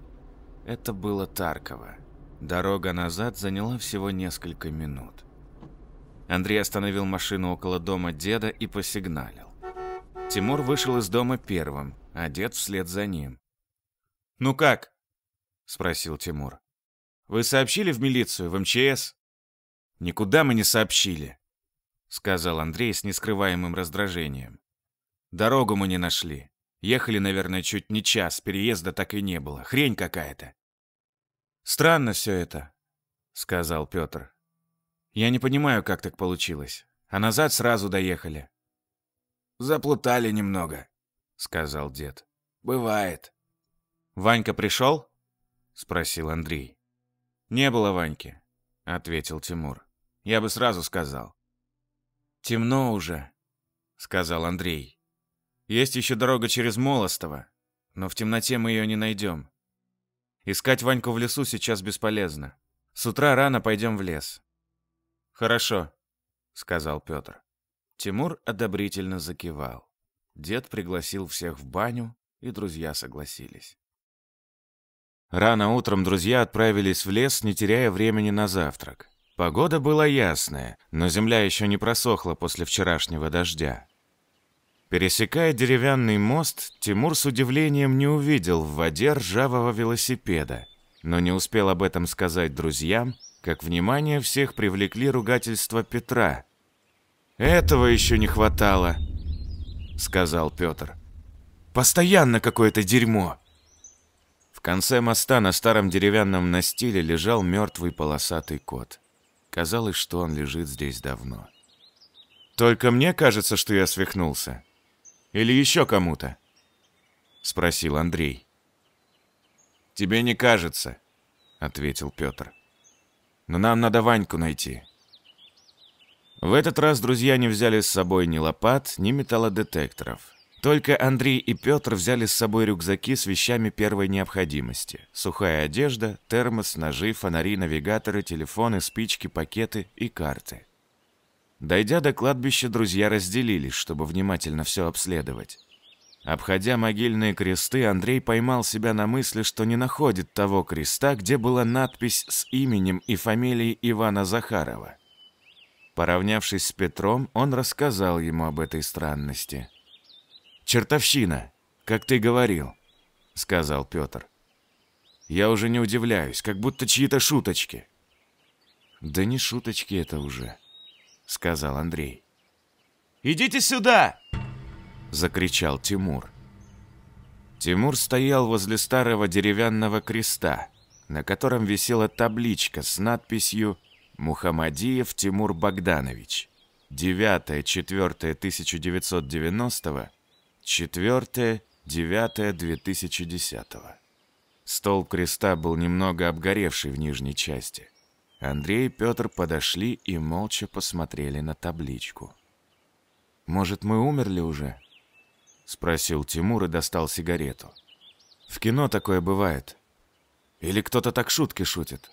Это было Тарково. Дорога назад заняла всего несколько минут. Андрей остановил машину около дома деда и посигналил. Тимур вышел из дома первым, а дед вслед за ним. «Ну как?» – спросил Тимур. «Вы сообщили в милицию, в МЧС?» «Никуда мы не сообщили», – сказал Андрей с нескрываемым раздражением. «Дорогу мы не нашли. Ехали, наверное, чуть не час, переезда так и не было. Хрень какая-то. «Странно все это», — сказал Петр. «Я не понимаю, как так получилось. А назад сразу доехали». «Заплутали немного», — сказал дед. «Бывает». «Ванька пришел?» — спросил Андрей. «Не было Ваньки», — ответил Тимур. «Я бы сразу сказал». «Темно уже», — сказал Андрей. Есть еще дорога через Молостово, но в темноте мы ее не найдем. Искать Ваньку в лесу сейчас бесполезно. С утра рано пойдем в лес. Хорошо, сказал Петр. Тимур одобрительно закивал. Дед пригласил всех в баню, и друзья согласились. Рано утром друзья отправились в лес, не теряя времени на завтрак. Погода была ясная, но земля еще не просохла после вчерашнего дождя. Пересекая деревянный мост, Тимур с удивлением не увидел в воде ржавого велосипеда, но не успел об этом сказать друзьям, как внимание всех привлекли ругательства Петра. «Этого еще не хватало», — сказал Петр. «Постоянно какое-то дерьмо». Конце моста на старом деревянном настиле лежал мертвый полосатый кот. Казалось, что он лежит здесь давно. «Только мне кажется, что я свихнулся», или еще кому-то?» — спросил Андрей. «Тебе не кажется», — ответил Петр. «Но нам надо Ваньку найти». В этот раз друзья не взяли с собой ни лопат, ни металлодетекторов. Только Андрей и Петр взяли с собой рюкзаки с вещами первой необходимости. Сухая одежда, термос, ножи, фонари, навигаторы, телефоны, спички, пакеты и карты. Дойдя до кладбища, друзья разделились, чтобы внимательно все обследовать. Обходя могильные кресты, Андрей поймал себя на мысли, что не находит того креста, где была надпись с именем и фамилией Ивана Захарова. Поравнявшись с Петром, он рассказал ему об этой странности. «Чертовщина, как ты говорил», — сказал Петр. «Я уже не удивляюсь, как будто чьи-то шуточки». «Да не шуточки это уже», — сказал Андрей. «Идите сюда!» — закричал Тимур. Тимур стоял возле старого деревянного креста, на котором висела табличка с надписью «Мухаммадиев Тимур Богданович. 9-4-1990, 4 9.2010. Столб креста был немного обгоревший в нижней части. Андрей и Петр подошли и молча посмотрели на табличку. «Может, мы умерли уже?» — спросил Тимур и достал сигарету. «В кино такое бывает. Или кто-то так шутки шутит?»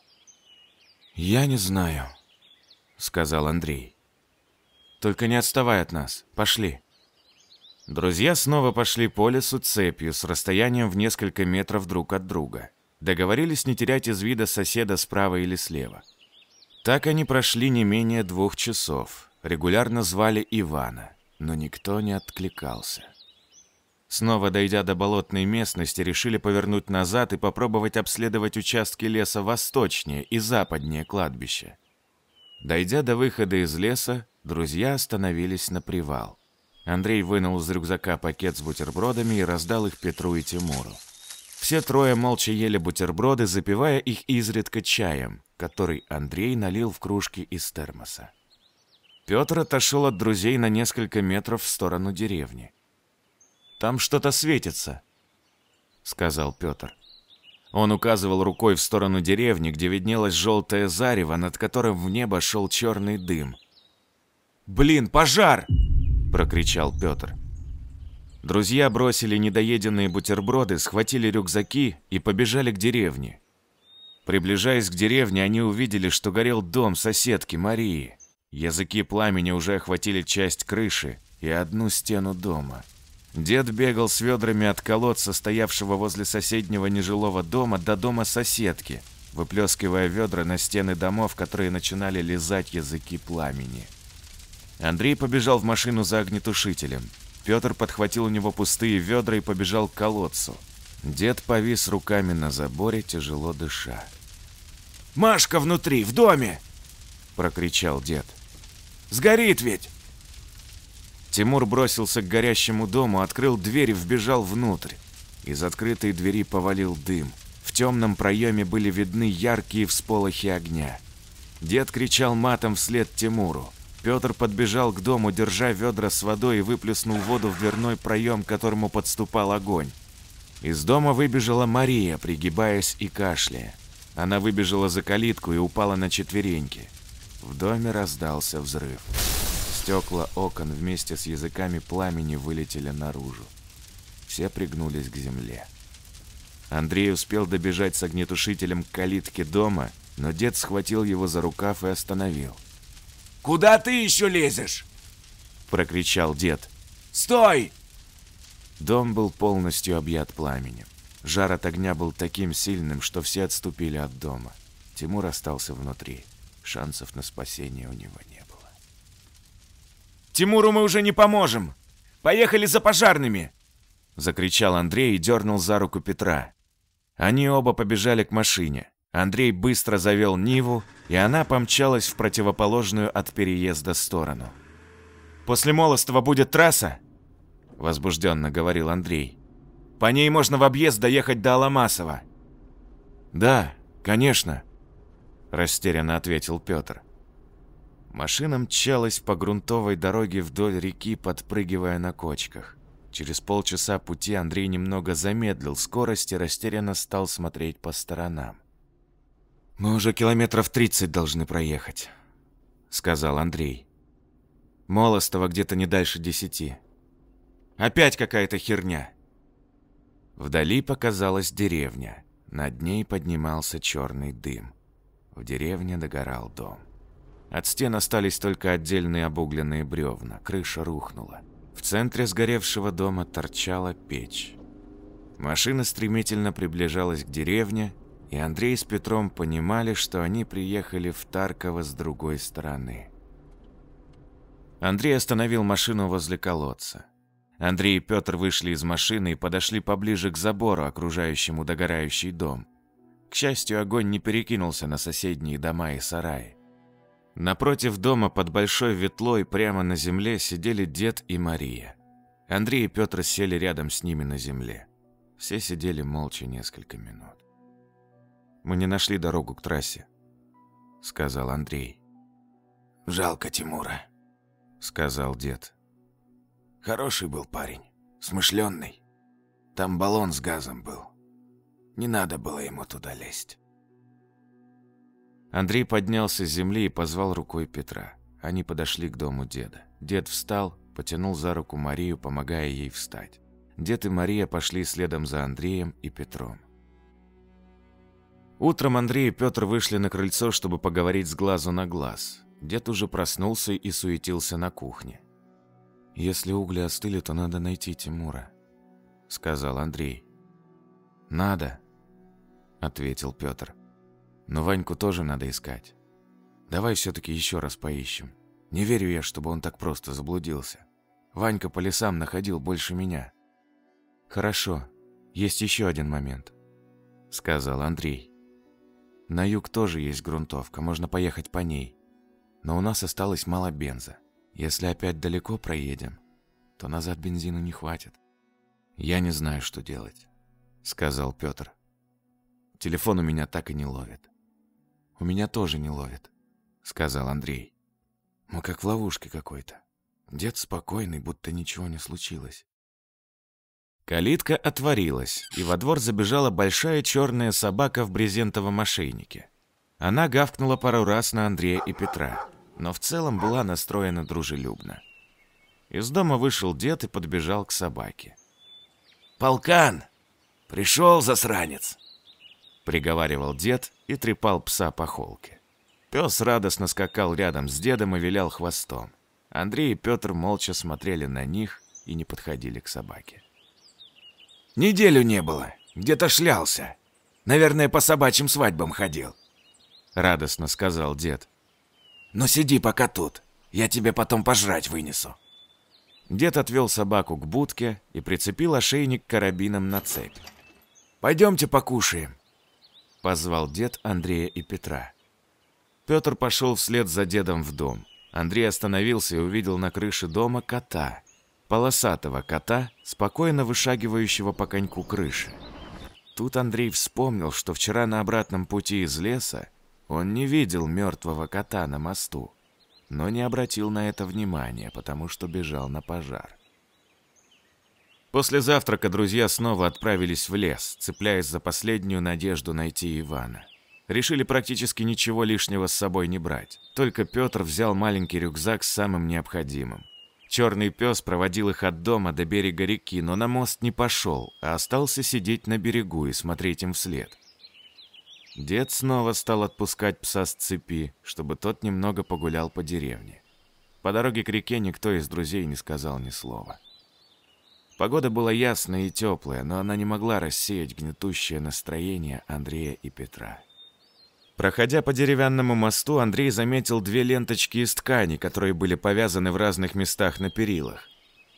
«Я не знаю», — сказал Андрей. «Только не отставай от нас. Пошли». Друзья снова пошли по лесу цепью с расстоянием в несколько метров друг от друга. Договорились не терять из вида соседа справа или слева. Так они прошли не менее двух часов. Регулярно звали Ивана, но никто не откликался. Снова дойдя до болотной местности, решили повернуть назад и попробовать обследовать участки леса восточнее и западнее кладбища. Дойдя до выхода из леса, друзья остановились на привал. Андрей вынул из рюкзака пакет с бутербродами и раздал их Петру и Тимуру. Все трое молча ели бутерброды, запивая их изредка чаем, который Андрей налил в кружки из термоса. Петр отошел от друзей на несколько метров в сторону деревни. «Там что-то светится», — сказал Петр. Он указывал рукой в сторону деревни, где виднелось желтое зарево, над которым в небо шел черный дым. «Блин, пожар!» Прокричал Петр. Друзья бросили недоеденные бутерброды, схватили рюкзаки и побежали к деревне. Приближаясь к деревне, они увидели, что горел дом соседки Марии. Языки пламени уже охватили часть крыши и одну стену дома. Дед бегал с ведрами от колодца, стоявшего возле соседнего нежилого дома, до дома соседки, выплескивая ведра на стены домов, которые начинали лизать языки пламени. Андрей побежал в машину за огнетушителем. Петр подхватил у него пустые ведра и побежал к колодцу. Дед повис руками на заборе, тяжело дыша. «Машка внутри, в доме!» – прокричал дед. «Сгорит ведь!» Тимур бросился к горящему дому, открыл дверь и вбежал внутрь. Из открытой двери повалил дым. В темном проеме были видны яркие всполохи огня. Дед кричал матом вслед Тимуру. Петр подбежал к дому, держа ведра с водой и выплеснул воду в дверной проем, к которому подступал огонь. Из дома выбежала Мария, пригибаясь и кашляя. Она выбежала за калитку и упала на четвереньки. В доме раздался взрыв. Стекла окон вместе с языками пламени вылетели наружу. Все пригнулись к земле. Андрей успел добежать с огнетушителем к калитке дома, но дед схватил его за рукав и остановил. Куда ты еще лезешь?» Прокричал дед. «Стой!» Дом был полностью объят пламенем. Жар от огня был таким сильным, что все отступили от дома. Тимур остался внутри. Шансов на спасение у него не было. «Тимуру мы уже не поможем! Поехали за пожарными!» Закричал Андрей и дернул за руку Петра. Они оба побежали к машине. Андрей быстро завел Ниву, и она помчалась в противоположную от переезда сторону. «После Молостова будет трасса?» – возбужденно говорил Андрей. «По ней можно в объезд доехать до Аламасова». «Да, конечно», – растерянно ответил Петр. Машина мчалась по грунтовой дороге вдоль реки, подпрыгивая на кочках. Через полчаса пути Андрей немного замедлил скорость и растерянно стал смотреть по сторонам. «Мы уже километров тридцать должны проехать», — сказал Андрей. «Молостово где-то не дальше десяти. Опять какая-то херня». Вдали показалась деревня. Над ней поднимался черный дым. В деревне догорал дом. От стен остались только отдельные обугленные бревна. Крыша рухнула. В центре сгоревшего дома торчала печь. Машина стремительно приближалась к деревне, и Андрей с Петром понимали, что они приехали в Тарково с другой стороны. Андрей остановил машину возле колодца. Андрей и Петр вышли из машины и подошли поближе к забору, окружающему догорающий дом. К счастью, огонь не перекинулся на соседние дома и сараи. Напротив дома под большой ветлой прямо на земле сидели дед и Мария. Андрей и Петр сели рядом с ними на земле. Все сидели молча несколько минут. Мы не нашли дорогу к трассе», — сказал Андрей. «Жалко Тимура», — сказал дед. «Хороший был парень, смышленный». Там баллон с газом был. Не надо было ему туда лезть. Андрей поднялся с земли и позвал рукой Петра. Они подошли к дому деда. Дед встал, потянул за руку Марию, помогая ей встать. Дед и Мария пошли следом за Андреем и Петром. Утром Андрей и Петр вышли на крыльцо, чтобы поговорить с глазу на глаз. Дед уже проснулся и суетился на кухне. «Если угли остыли, то надо найти Тимура», — сказал Андрей. «Надо», — ответил Петр. «Но Ваньку тоже надо искать. Давай все-таки еще раз поищем. Не верю я, чтобы он так просто заблудился. Ванька по лесам находил больше меня». «Хорошо, есть еще один момент», — сказал Андрей. «На юг тоже есть грунтовка, можно поехать по ней. Но у нас осталось мало бенза. Если опять далеко проедем, то назад бензина не хватит». «Я не знаю, что делать», — сказал Петр. «Телефон у меня так и не ловит». «У меня тоже не ловит», — сказал Андрей. «Мы как в ловушке какой-то. Дед спокойный, будто ничего не случилось. Калитка отворилась, и во двор забежала большая черная собака в брезентовом ошейнике. Она гавкнула пару раз на Андрея и Петра, но в целом была настроена дружелюбно. Из дома вышел дед и подбежал к собаке. «Полкан! Пришел, засранец!» Приговаривал дед и трепал пса по холке. Пес радостно скакал рядом с дедом и вилял хвостом. Андрей и Петр молча смотрели на них и не подходили к собаке. Неделю не было. Где-то шлялся. Наверное, по собачьим свадьбам ходил. Радостно сказал дед. Но сиди пока тут. Я тебе потом пожрать вынесу. Дед отвел собаку к будке и прицепил ошейник карабином на цепь. «Пойдемте покушаем», — позвал дед Андрея и Петра. Петр пошел вслед за дедом в дом. Андрей остановился и увидел на крыше дома кота полосатого кота, спокойно вышагивающего по коньку крыши. Тут Андрей вспомнил, что вчера на обратном пути из леса он не видел мертвого кота на мосту, но не обратил на это внимания, потому что бежал на пожар. После завтрака друзья снова отправились в лес, цепляясь за последнюю надежду найти Ивана. Решили практически ничего лишнего с собой не брать. Только Петр взял маленький рюкзак с самым необходимым. Черный пес проводил их от дома до берега реки, но на мост не пошел, а остался сидеть на берегу и смотреть им вслед. Дед снова стал отпускать пса с цепи, чтобы тот немного погулял по деревне. По дороге к реке никто из друзей не сказал ни слова. Погода была ясная и теплая, но она не могла рассеять гнетущее настроение Андрея и Петра. Проходя по деревянному мосту, Андрей заметил две ленточки из ткани, которые были повязаны в разных местах на перилах.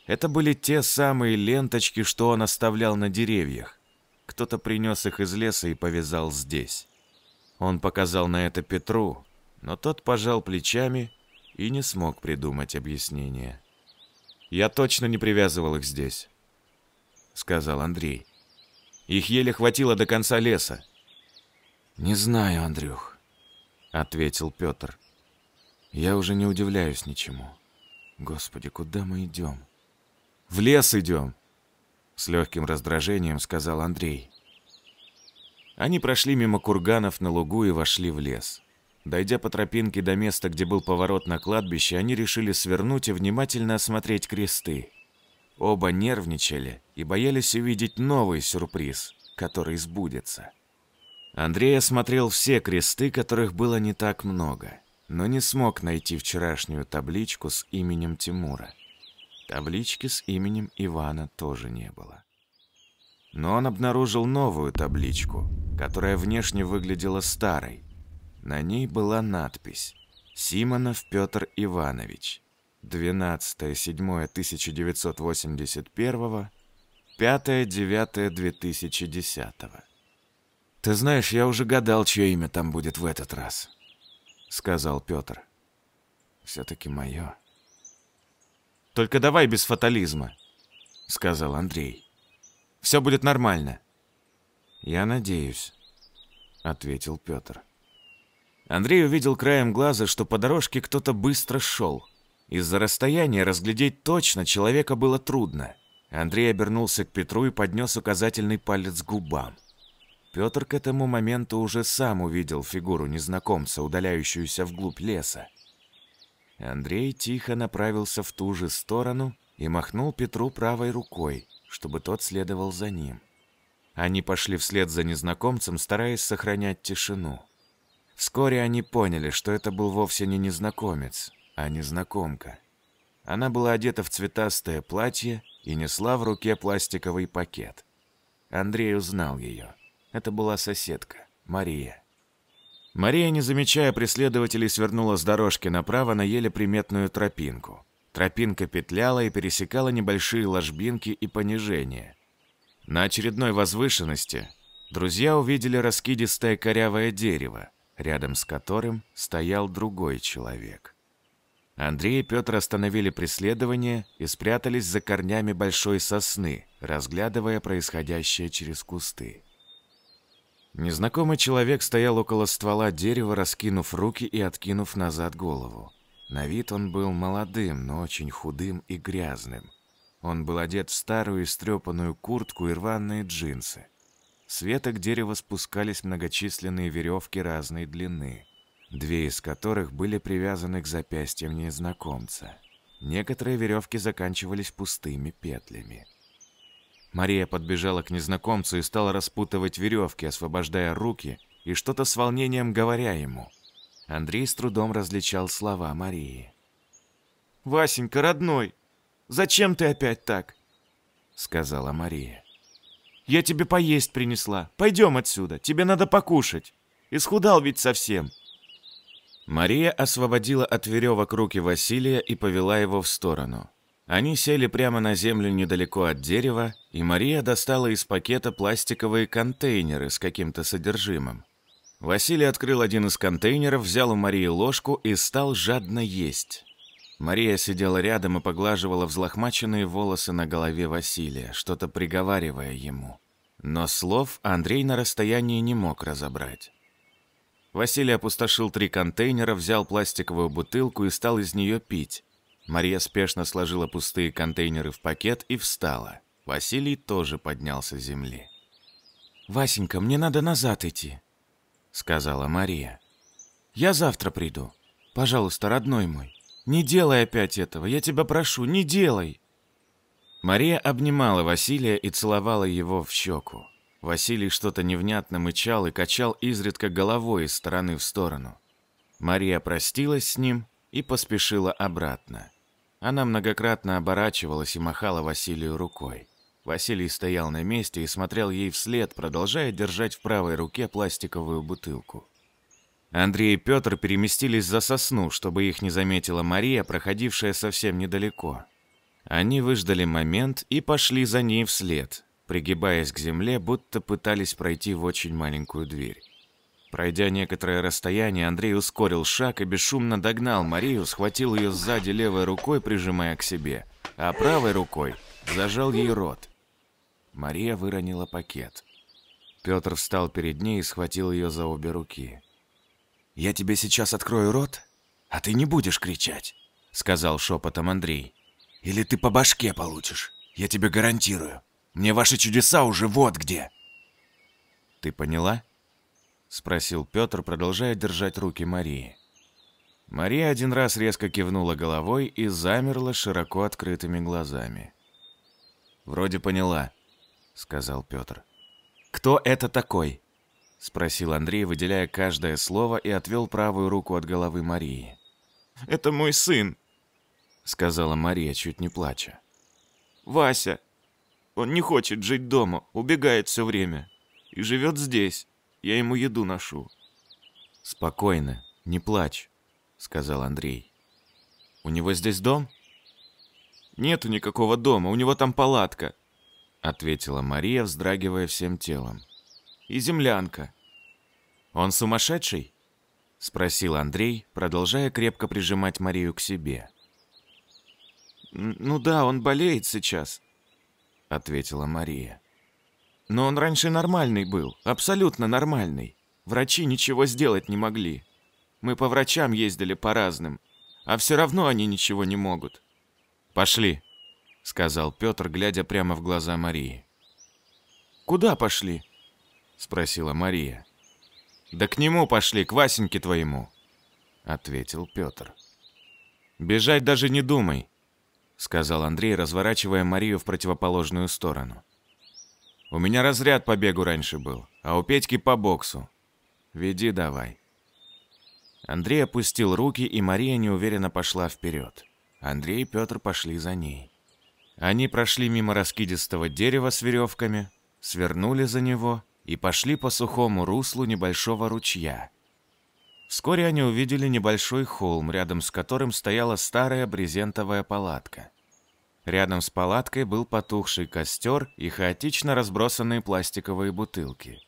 Это были те самые ленточки, что он оставлял на деревьях. Кто-то принес их из леса и повязал здесь. Он показал на это Петру, но тот пожал плечами и не смог придумать объяснение. «Я точно не привязывал их здесь», — сказал Андрей. «Их еле хватило до конца леса. «Не знаю, Андрюх», — ответил Петр. «Я уже не удивляюсь ничему. Господи, куда мы идем?» «В лес идем», — с легким раздражением сказал Андрей. Они прошли мимо курганов на лугу и вошли в лес. Дойдя по тропинке до места, где был поворот на кладбище, они решили свернуть и внимательно осмотреть кресты. Оба нервничали и боялись увидеть новый сюрприз, который сбудется. Андрей осмотрел все кресты, которых было не так много, но не смог найти вчерашнюю табличку с именем Тимура. Таблички с именем Ивана тоже не было. Но он обнаружил новую табличку, которая внешне выглядела старой. На ней была надпись «Симонов Петр Иванович, 12.07.1981, 5.9.2010». «Ты знаешь, я уже гадал, чье имя там будет в этот раз», — сказал Петр. «Все-таки мое». «Только давай без фатализма», — сказал Андрей. «Все будет нормально». «Я надеюсь», — ответил Петр. Андрей увидел краем глаза, что по дорожке кто-то быстро шел. Из-за расстояния разглядеть точно человека было трудно. Андрей обернулся к Петру и поднес указательный палец к губам. Петр к этому моменту уже сам увидел фигуру незнакомца, удаляющуюся вглубь леса. Андрей тихо направился в ту же сторону и махнул Петру правой рукой, чтобы тот следовал за ним. Они пошли вслед за незнакомцем, стараясь сохранять тишину. Вскоре они поняли, что это был вовсе не незнакомец, а незнакомка. Она была одета в цветастое платье и несла в руке пластиковый пакет. Андрей узнал ее. Это была соседка, Мария. Мария, не замечая преследователей, свернула с дорожки направо на еле приметную тропинку. Тропинка петляла и пересекала небольшие ложбинки и понижения. На очередной возвышенности друзья увидели раскидистое корявое дерево, рядом с которым стоял другой человек. Андрей и Петр остановили преследование и спрятались за корнями большой сосны, разглядывая происходящее через кусты. Незнакомый человек стоял около ствола дерева, раскинув руки и откинув назад голову. На вид он был молодым, но очень худым и грязным. Он был одет в старую истрепанную куртку и рваные джинсы. С веток дерева спускались многочисленные веревки разной длины, две из которых были привязаны к запястьям незнакомца. Некоторые веревки заканчивались пустыми петлями. Мария подбежала к незнакомцу и стала распутывать веревки, освобождая руки и что-то с волнением говоря ему. Андрей с трудом различал слова Марии. «Васенька, родной, зачем ты опять так?» Сказала Мария. «Я тебе поесть принесла. Пойдем отсюда, тебе надо покушать. Исхудал ведь совсем». Мария освободила от веревок руки Василия и повела его в сторону. Они сели прямо на землю недалеко от дерева, и Мария достала из пакета пластиковые контейнеры с каким-то содержимым. Василий открыл один из контейнеров, взял у Марии ложку и стал жадно есть. Мария сидела рядом и поглаживала взлохмаченные волосы на голове Василия, что-то приговаривая ему. Но слов Андрей на расстоянии не мог разобрать. Василий опустошил три контейнера, взял пластиковую бутылку и стал из нее пить. Мария спешно сложила пустые контейнеры в пакет и встала. Василий тоже поднялся с земли. «Васенька, мне надо назад идти», — сказала Мария. «Я завтра приду. Пожалуйста, родной мой, не делай опять этого, я тебя прошу, не делай!» Мария обнимала Василия и целовала его в щеку. Василий что-то невнятно мычал и качал изредка головой из стороны в сторону. Мария простилась с ним и поспешила обратно. Она многократно оборачивалась и махала Василию рукой. Василий стоял на месте и смотрел ей вслед, продолжая держать в правой руке пластиковую бутылку. Андрей и Петр переместились за сосну, чтобы их не заметила Мария, проходившая совсем недалеко. Они выждали момент и пошли за ней вслед, пригибаясь к земле, будто пытались пройти в очень маленькую дверь. Пройдя некоторое расстояние, Андрей ускорил шаг и бесшумно догнал Марию, схватил ее сзади левой рукой, прижимая к себе, а правой рукой зажал ей рот. Мария выронила пакет. Петр встал перед ней и схватил ее за обе руки. «Я тебе сейчас открою рот, а ты не будешь кричать», — сказал шепотом Андрей. «Или ты по башке получишь, я тебе гарантирую. Мне ваши чудеса уже вот где». «Ты поняла?» Спросил Петр, продолжая держать руки Марии. Мария один раз резко кивнула головой и замерла широко открытыми глазами. «Вроде поняла», — сказал Петр. «Кто это такой?» — спросил Андрей, выделяя каждое слово и отвел правую руку от головы Марии. «Это мой сын», — сказала Мария, чуть не плача. «Вася. Он не хочет жить дома, убегает все время. И живет здесь. Я ему еду ношу». «Спокойно, не плачь», — сказал Андрей. «У него здесь дом?» «Нету никакого дома, у него там палатка», — ответила Мария, вздрагивая всем телом. «И землянка». «Он сумасшедший?» — спросил Андрей, продолжая крепко прижимать Марию к себе. «Ну да, он болеет сейчас», — ответила Мария. Но он раньше нормальный был, абсолютно нормальный. Врачи ничего сделать не могли. Мы по врачам ездили по разным, а все равно они ничего не могут. «Пошли», сказал Петр, глядя прямо в глаза Марии. «Куда пошли?» — спросила Мария. «Да к нему пошли, к Васеньке твоему», — ответил Петр. «Бежать даже не думай», — сказал Андрей, разворачивая Марию в противоположную сторону. «У меня разряд по бегу раньше был, а у Петьки по боксу. Веди давай». Андрей опустил руки, и Мария неуверенно пошла вперед. Андрей и Петр пошли за ней. Они прошли мимо раскидистого дерева с веревками, свернули за него и пошли по сухому руслу небольшого ручья. Вскоре они увидели небольшой холм, рядом с которым стояла старая брезентовая палатка. Рядом с палаткой был потухший костер и хаотично разбросанные пластиковые бутылки.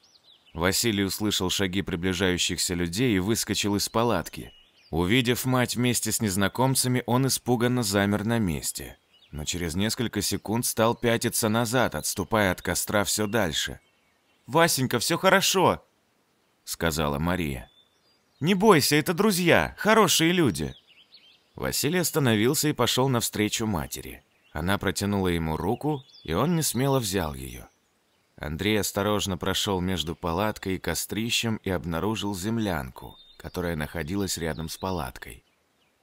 Василий услышал шаги приближающихся людей и выскочил из палатки. Увидев мать вместе с незнакомцами, он испуганно замер на месте. Но через несколько секунд стал пятиться назад, отступая от костра все дальше. «Васенька, все хорошо!» — сказала Мария. «Не бойся, это друзья, хорошие люди!» Василий остановился и пошел навстречу матери. Она протянула ему руку, и он не смело взял ее. Андрей осторожно прошел между палаткой и кострищем и обнаружил землянку, которая находилась рядом с палаткой.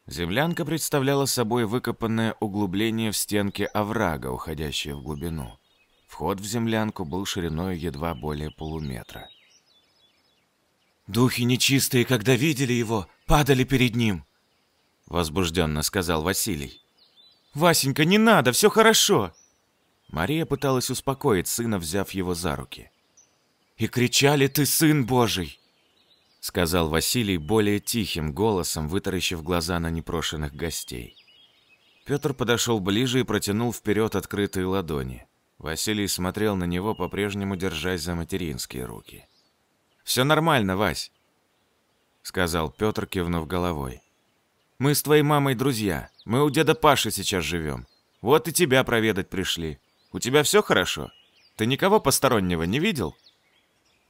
Землянка представляла собой выкопанное углубление в стенке оврага, уходящее в глубину. Вход в землянку был шириной едва более полуметра. «Духи нечистые, когда видели его, падали перед ним», — возбужденно сказал Василий. «Васенька, не надо, все хорошо!» Мария пыталась успокоить сына, взяв его за руки. «И кричали, ты сын Божий!» Сказал Василий более тихим голосом, вытаращив глаза на непрошенных гостей. Петр подошел ближе и протянул вперед открытые ладони. Василий смотрел на него, по-прежнему держась за материнские руки. «Все нормально, Вась», — сказал Петр, кивнув головой. «Мы с твоей мамой друзья. Мы у деда Паши сейчас живем. Вот и тебя проведать пришли. У тебя все хорошо? Ты никого постороннего не видел?»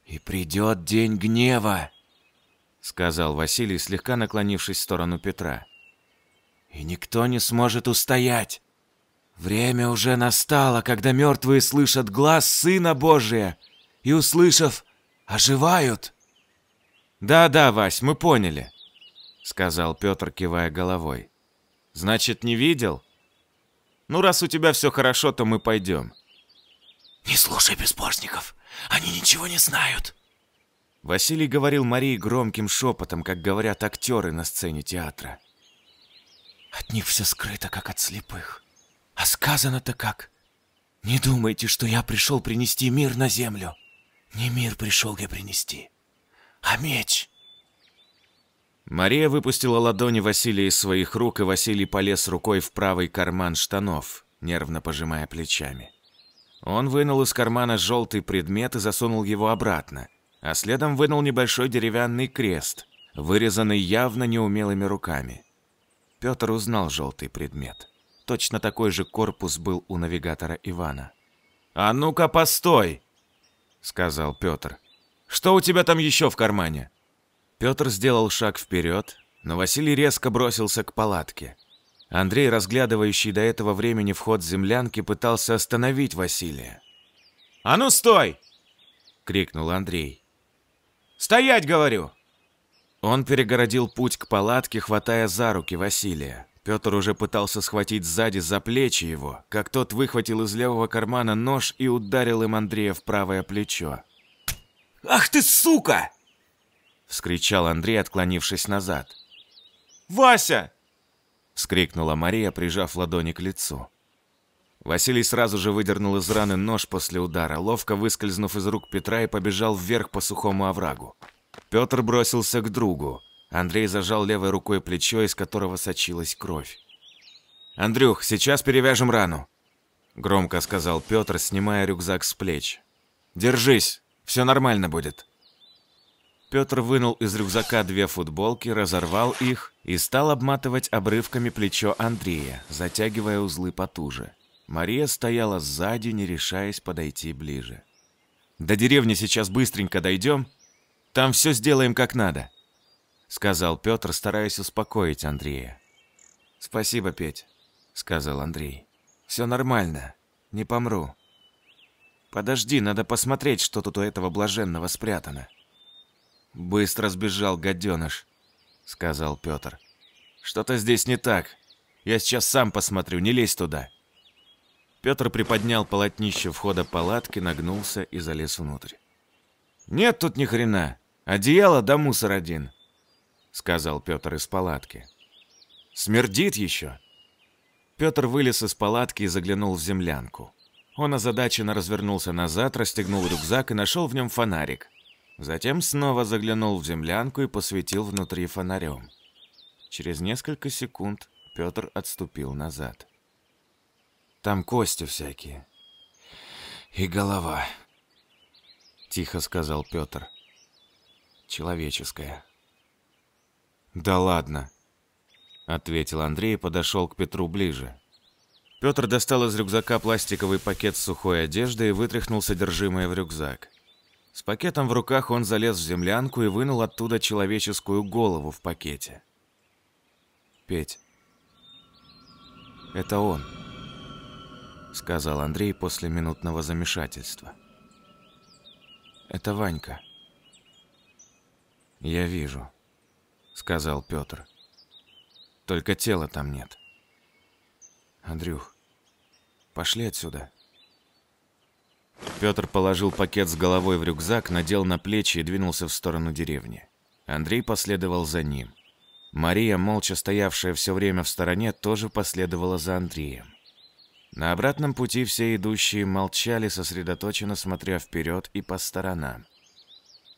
«И придет день гнева», — сказал Василий, слегка наклонившись в сторону Петра. «И никто не сможет устоять. Время уже настало, когда мертвые слышат глаз Сына Божия и, услышав, оживают». «Да-да, Вась, мы поняли», — сказал Петр, кивая головой. «Значит, не видел?» Ну, раз у тебя все хорошо, то мы пойдем. Не слушай безбожников, они ничего не знают. Василий говорил Марии громким шепотом, как говорят актеры на сцене театра. От них все скрыто, как от слепых. А сказано-то как? Не думайте, что я пришел принести мир на землю. Не мир пришел я принести, а меч. Мария выпустила ладони Василия из своих рук, и Василий полез рукой в правый карман штанов, нервно пожимая плечами. Он вынул из кармана желтый предмет и засунул его обратно, а следом вынул небольшой деревянный крест, вырезанный явно неумелыми руками. Петр узнал желтый предмет. Точно такой же корпус был у навигатора Ивана. «А ну-ка, постой!» — сказал Петр. «Что у тебя там еще в кармане?» Петр сделал шаг вперед, но Василий резко бросился к палатке. Андрей, разглядывающий до этого времени вход землянки, пытался остановить Василия. «А ну стой!» — крикнул Андрей. «Стоять, говорю!» Он перегородил путь к палатке, хватая за руки Василия. Петр уже пытался схватить сзади за плечи его, как тот выхватил из левого кармана нож и ударил им Андрея в правое плечо. «Ах ты, сука!» Вскричал Андрей, отклонившись назад. «Вася!» — вскрикнула Мария, прижав ладони к лицу. Василий сразу же выдернул из раны нож после удара, ловко выскользнув из рук Петра и побежал вверх по сухому оврагу. Петр бросился к другу. Андрей зажал левой рукой плечо, из которого сочилась кровь. «Андрюх, сейчас перевяжем рану», — громко сказал Петр, снимая рюкзак с плеч. «Держись, все нормально будет». Петр вынул из рюкзака две футболки, разорвал их и стал обматывать обрывками плечо Андрея, затягивая узлы потуже. Мария стояла сзади, не решаясь подойти ближе. «До деревни сейчас быстренько дойдем. Там все сделаем как надо», — сказал Петр, стараясь успокоить Андрея. «Спасибо, Петь», — сказал Андрей. Все нормально. Не помру. Подожди, надо посмотреть, что тут у этого блаженного спрятано. Быстро сбежал гаденыш, сказал Петр. Что-то здесь не так. Я сейчас сам посмотрю, не лезь туда. Петр приподнял полотнище входа палатки, нагнулся и залез внутрь. Нет тут ни хрена. Одеяло да мусор один, сказал Петр из палатки. Смердит еще. Петр вылез из палатки и заглянул в землянку. Он озадаченно развернулся назад, расстегнул рюкзак и нашел в нем фонарик. Затем снова заглянул в землянку и посветил внутри фонарем. Через несколько секунд Петр отступил назад. Там кости всякие. И голова. Тихо сказал Петр. Человеческая. Да ладно. Ответил Андрей и подошел к Петру ближе. Петр достал из рюкзака пластиковый пакет с сухой одеждой и вытряхнул содержимое в рюкзак. С пакетом в руках он залез в землянку и вынул оттуда человеческую голову в пакете. «Петь, это он», — сказал Андрей после минутного замешательства. «Это Ванька». «Я вижу», — сказал Петр. «Только тела там нет». «Андрюх, Пошли отсюда. Петр положил пакет с головой в рюкзак, надел на плечи и двинулся в сторону деревни. Андрей последовал за ним. Мария, молча стоявшая все время в стороне, тоже последовала за Андреем. На обратном пути все идущие молчали, сосредоточенно смотря вперед и по сторонам.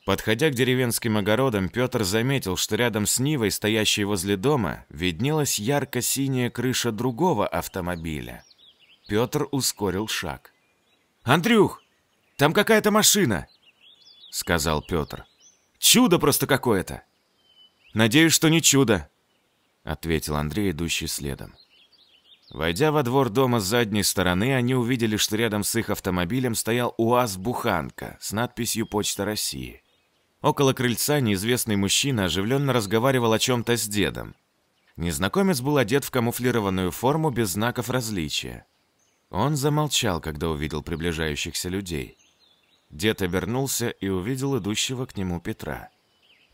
Подходя к деревенским огородам, Петр заметил, что рядом с Нивой, стоящей возле дома, виднелась ярко-синяя крыша другого автомобиля. Петр ускорил шаг. «Андрюх, там какая-то машина!» — сказал Петр. «Чудо просто какое-то!» «Надеюсь, что не чудо», — ответил Андрей, идущий следом. Войдя во двор дома с задней стороны, они увидели, что рядом с их автомобилем стоял УАЗ-буханка с надписью «Почта России». Около крыльца неизвестный мужчина оживленно разговаривал о чем-то с дедом. Незнакомец был одет в камуфлированную форму без знаков различия. Он замолчал, когда увидел приближающихся людей. Дед обернулся и увидел идущего к нему Петра.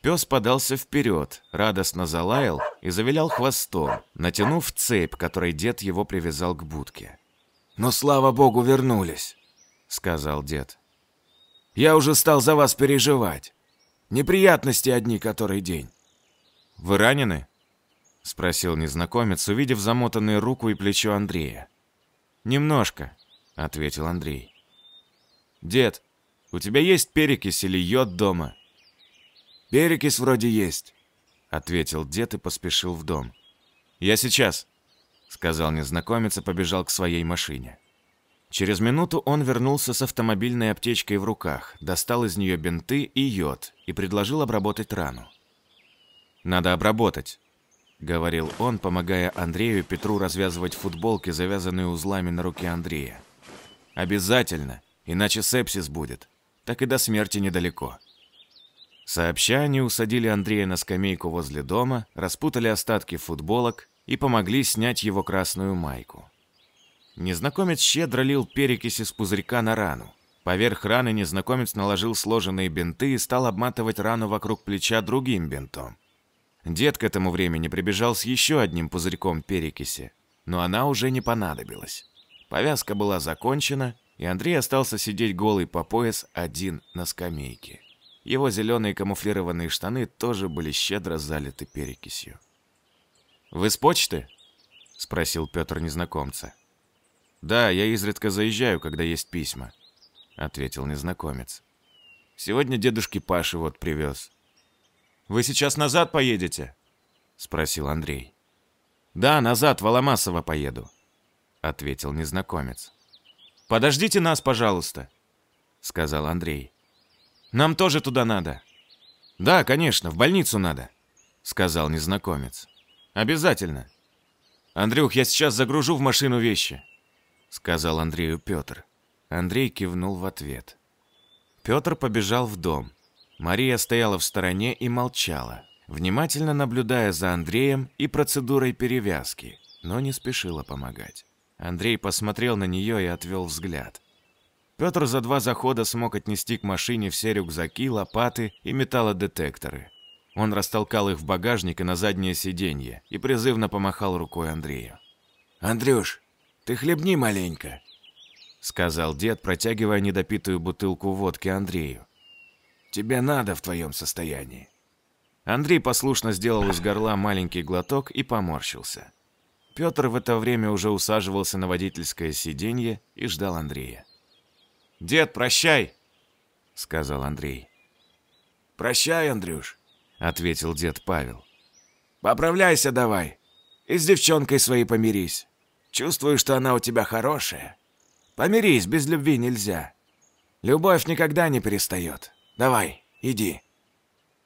Пес подался вперед, радостно залаял и завилял хвостом, натянув цепь, которой дед его привязал к будке. «Но, слава богу, вернулись», — сказал дед. «Я уже стал за вас переживать. Неприятности одни который день». «Вы ранены?» — спросил незнакомец, увидев замотанную руку и плечо Андрея. «Немножко», — ответил Андрей. «Дед, у тебя есть перекись или йод дома?» «Перекись вроде есть», — ответил дед и поспешил в дом. «Я сейчас», — сказал незнакомец и побежал к своей машине. Через минуту он вернулся с автомобильной аптечкой в руках, достал из нее бинты и йод и предложил обработать рану. «Надо обработать», — говорил он, помогая Андрею и Петру развязывать футболки, завязанные узлами на руке Андрея. «Обязательно, иначе сепсис будет. Так и до смерти недалеко». Сообща, они усадили Андрея на скамейку возле дома, распутали остатки футболок и помогли снять его красную майку. Незнакомец щедро лил перекись из пузырька на рану. Поверх раны незнакомец наложил сложенные бинты и стал обматывать рану вокруг плеча другим бинтом. Дед к этому времени прибежал с еще одним пузырьком перекиси, но она уже не понадобилась. Повязка была закончена, и Андрей остался сидеть голый по пояс один на скамейке. Его зеленые камуфлированные штаны тоже были щедро залиты перекисью. «Вы с почты?» — спросил Петр незнакомца. «Да, я изредка заезжаю, когда есть письма», — ответил незнакомец. «Сегодня дедушки Паши вот привез. Вы сейчас назад поедете?» — спросил Андрей. «Да, назад, в Аламасово поеду», — ответил незнакомец. «Подождите нас, пожалуйста», — сказал Андрей. «Нам тоже туда надо». «Да, конечно, в больницу надо», — сказал незнакомец. «Обязательно». «Андрюх, я сейчас загружу в машину вещи», — сказал Андрею Петр. Андрей кивнул в ответ. Петр побежал в дом. Мария стояла в стороне и молчала, внимательно наблюдая за Андреем и процедурой перевязки, но не спешила помогать. Андрей посмотрел на нее и отвел взгляд. Петр за два захода смог отнести к машине все рюкзаки, лопаты и металлодетекторы. Он растолкал их в багажник и на заднее сиденье и призывно помахал рукой Андрею. «Андрюш, ты хлебни маленько», — сказал дед, протягивая недопитую бутылку водки Андрею. «Тебе надо в твоем состоянии». Андрей послушно сделал из горла маленький глоток и поморщился. Петр в это время уже усаживался на водительское сиденье и ждал Андрея. «Дед, прощай!» — сказал Андрей. «Прощай, Андрюш», — ответил дед Павел. «Поправляйся давай и с девчонкой своей помирись. Чувствую, что она у тебя хорошая. Помирись, без любви нельзя. Любовь никогда не перестает. Давай, иди».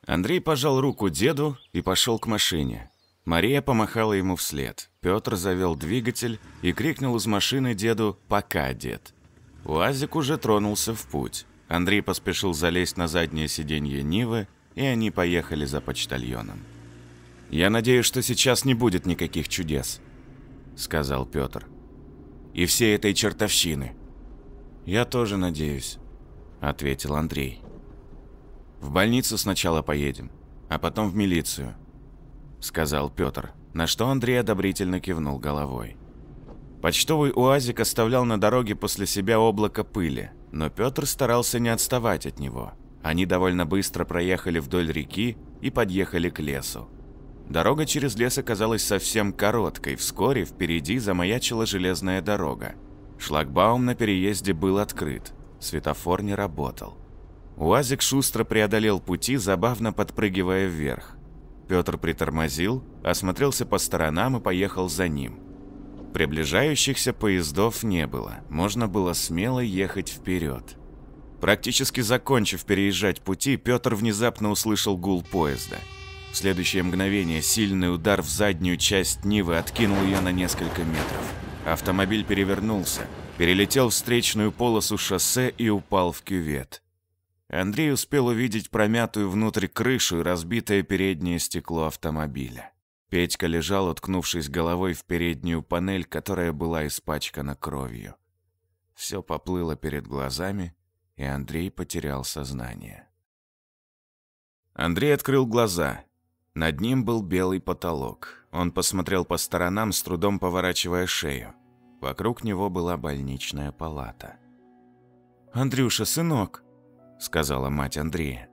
Андрей пожал руку деду и пошел к машине. Мария помахала ему вслед. Петр завел двигатель и крикнул из машины деду «Пока, дед!». УАЗик уже тронулся в путь. Андрей поспешил залезть на заднее сиденье Нивы, и они поехали за почтальоном. «Я надеюсь, что сейчас не будет никаких чудес», — сказал Петр. «И всей этой чертовщины». «Я тоже надеюсь», — ответил Андрей. «В больницу сначала поедем, а потом в милицию», — сказал Петр, на что Андрей одобрительно кивнул головой. Почтовый УАЗик оставлял на дороге после себя облако пыли, но Петр старался не отставать от него. Они довольно быстро проехали вдоль реки и подъехали к лесу. Дорога через лес оказалась совсем короткой, вскоре впереди замаячила железная дорога. Шлагбаум на переезде был открыт, светофор не работал. УАЗик шустро преодолел пути, забавно подпрыгивая вверх. Петр притормозил, осмотрелся по сторонам и поехал за ним. Приближающихся поездов не было, можно было смело ехать вперед. Практически закончив переезжать пути, Петр внезапно услышал гул поезда. В следующее мгновение сильный удар в заднюю часть Нивы откинул ее на несколько метров. Автомобиль перевернулся, перелетел встречную полосу шоссе и упал в кювет. Андрей успел увидеть промятую внутрь крышу и разбитое переднее стекло автомобиля. Петька лежал, уткнувшись головой в переднюю панель, которая была испачкана кровью. Все поплыло перед глазами, и Андрей потерял сознание. Андрей открыл глаза. Над ним был белый потолок. Он посмотрел по сторонам, с трудом поворачивая шею. Вокруг него была больничная палата. «Андрюша, сынок!» — сказала мать Андрея.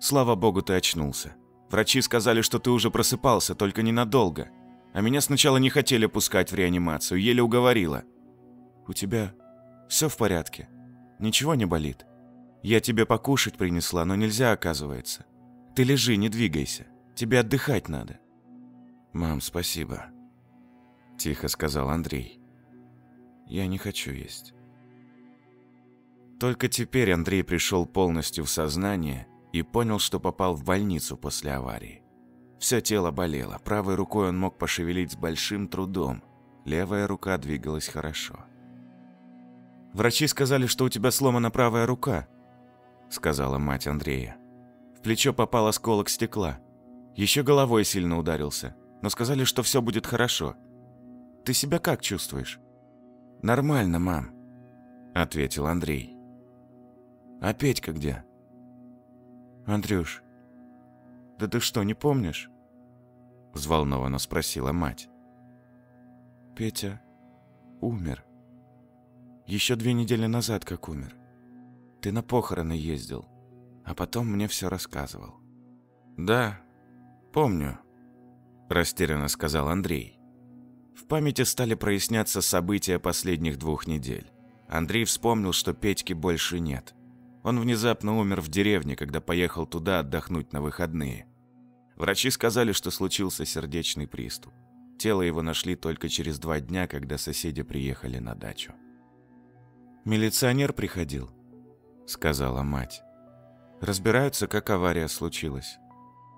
«Слава богу, ты очнулся. Врачи сказали, что ты уже просыпался, только ненадолго. А меня сначала не хотели пускать в реанимацию, еле уговорила. У тебя все в порядке? Ничего не болит? Я тебе покушать принесла, но нельзя, оказывается. Ты лежи, не двигайся. Тебе отдыхать надо. Мам, спасибо. Тихо сказал Андрей. Я не хочу есть. Только теперь Андрей пришел полностью в сознание и понял, что попал в больницу после аварии. Все тело болело, правой рукой он мог пошевелить с большим трудом, левая рука двигалась хорошо. «Врачи сказали, что у тебя сломана правая рука», — сказала мать Андрея. В плечо попал осколок стекла. Еще головой сильно ударился, но сказали, что все будет хорошо. Ты себя как чувствуешь? «Нормально, мам», — ответил Андрей. «А Петька где?» «Андрюш, да ты что, не помнишь?» Взволнованно спросила мать. «Петя умер. Еще две недели назад как умер. Ты на похороны ездил, а потом мне все рассказывал». «Да, помню», – растерянно сказал Андрей. В памяти стали проясняться события последних двух недель. Андрей вспомнил, что Петьки больше нет. Он внезапно умер в деревне, когда поехал туда отдохнуть на выходные. Врачи сказали, что случился сердечный приступ. Тело его нашли только через два дня, когда соседи приехали на дачу. «Милиционер приходил», — сказала мать. «Разбираются, как авария случилась.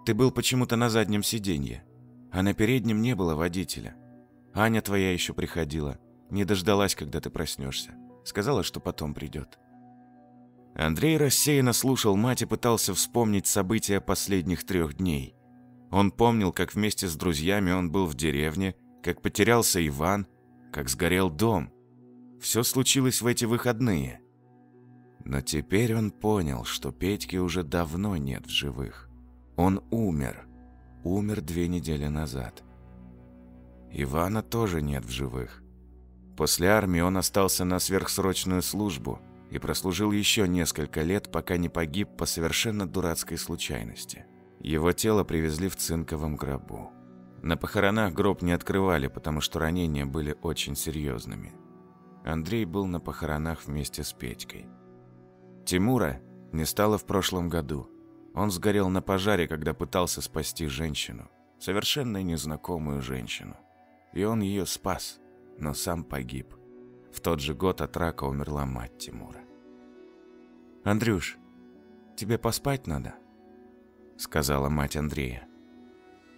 Ты был почему-то на заднем сиденье, а на переднем не было водителя. Аня твоя еще приходила, не дождалась, когда ты проснешься. Сказала, что потом придет». Андрей рассеянно слушал мать и пытался вспомнить события последних трех дней. Он помнил, как вместе с друзьями он был в деревне, как потерялся Иван, как сгорел дом. Все случилось в эти выходные. Но теперь он понял, что Петьки уже давно нет в живых. Он умер. Умер две недели назад. Ивана тоже нет в живых. После армии он остался на сверхсрочную службу и прослужил еще несколько лет, пока не погиб по совершенно дурацкой случайности. Его тело привезли в цинковом гробу. На похоронах гроб не открывали, потому что ранения были очень серьезными. Андрей был на похоронах вместе с Петькой. Тимура не стало в прошлом году. Он сгорел на пожаре, когда пытался спасти женщину. Совершенно незнакомую женщину. И он ее спас, но сам погиб. В тот же год от рака умерла мать Тимура. «Андрюш, тебе поспать надо?» Сказала мать Андрея.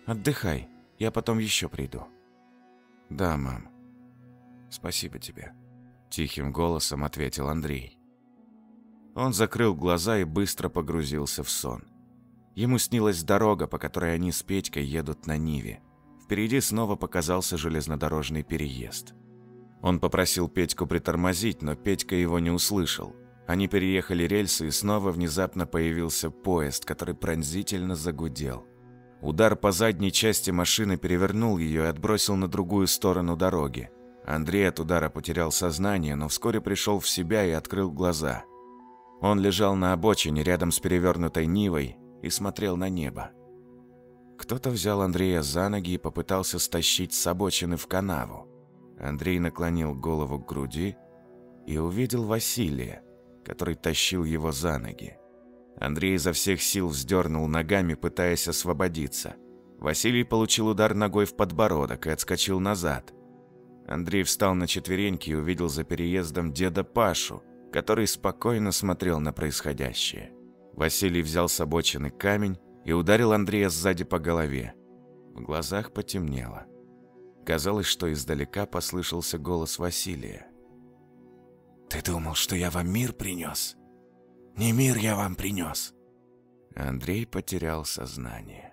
«Отдыхай, я потом еще приду». «Да, мам. Спасибо тебе», — тихим голосом ответил Андрей. Он закрыл глаза и быстро погрузился в сон. Ему снилась дорога, по которой они с Петькой едут на Ниве. Впереди снова показался железнодорожный переезд. Он попросил Петьку притормозить, но Петька его не услышал. Они переехали рельсы, и снова внезапно появился поезд, который пронзительно загудел. Удар по задней части машины перевернул ее и отбросил на другую сторону дороги. Андрей от удара потерял сознание, но вскоре пришел в себя и открыл глаза. Он лежал на обочине рядом с перевернутой Нивой и смотрел на небо. Кто-то взял Андрея за ноги и попытался стащить с обочины в канаву. Андрей наклонил голову к груди и увидел Василия, который тащил его за ноги. Андрей изо всех сил вздернул ногами, пытаясь освободиться. Василий получил удар ногой в подбородок и отскочил назад. Андрей встал на четвереньки и увидел за переездом деда Пашу, который спокойно смотрел на происходящее. Василий взял с обочины камень и ударил Андрея сзади по голове. В глазах потемнело. Казалось, что издалека послышался голос Василия. «Ты думал, что я вам мир принес? Не мир я вам принес!» Андрей потерял сознание.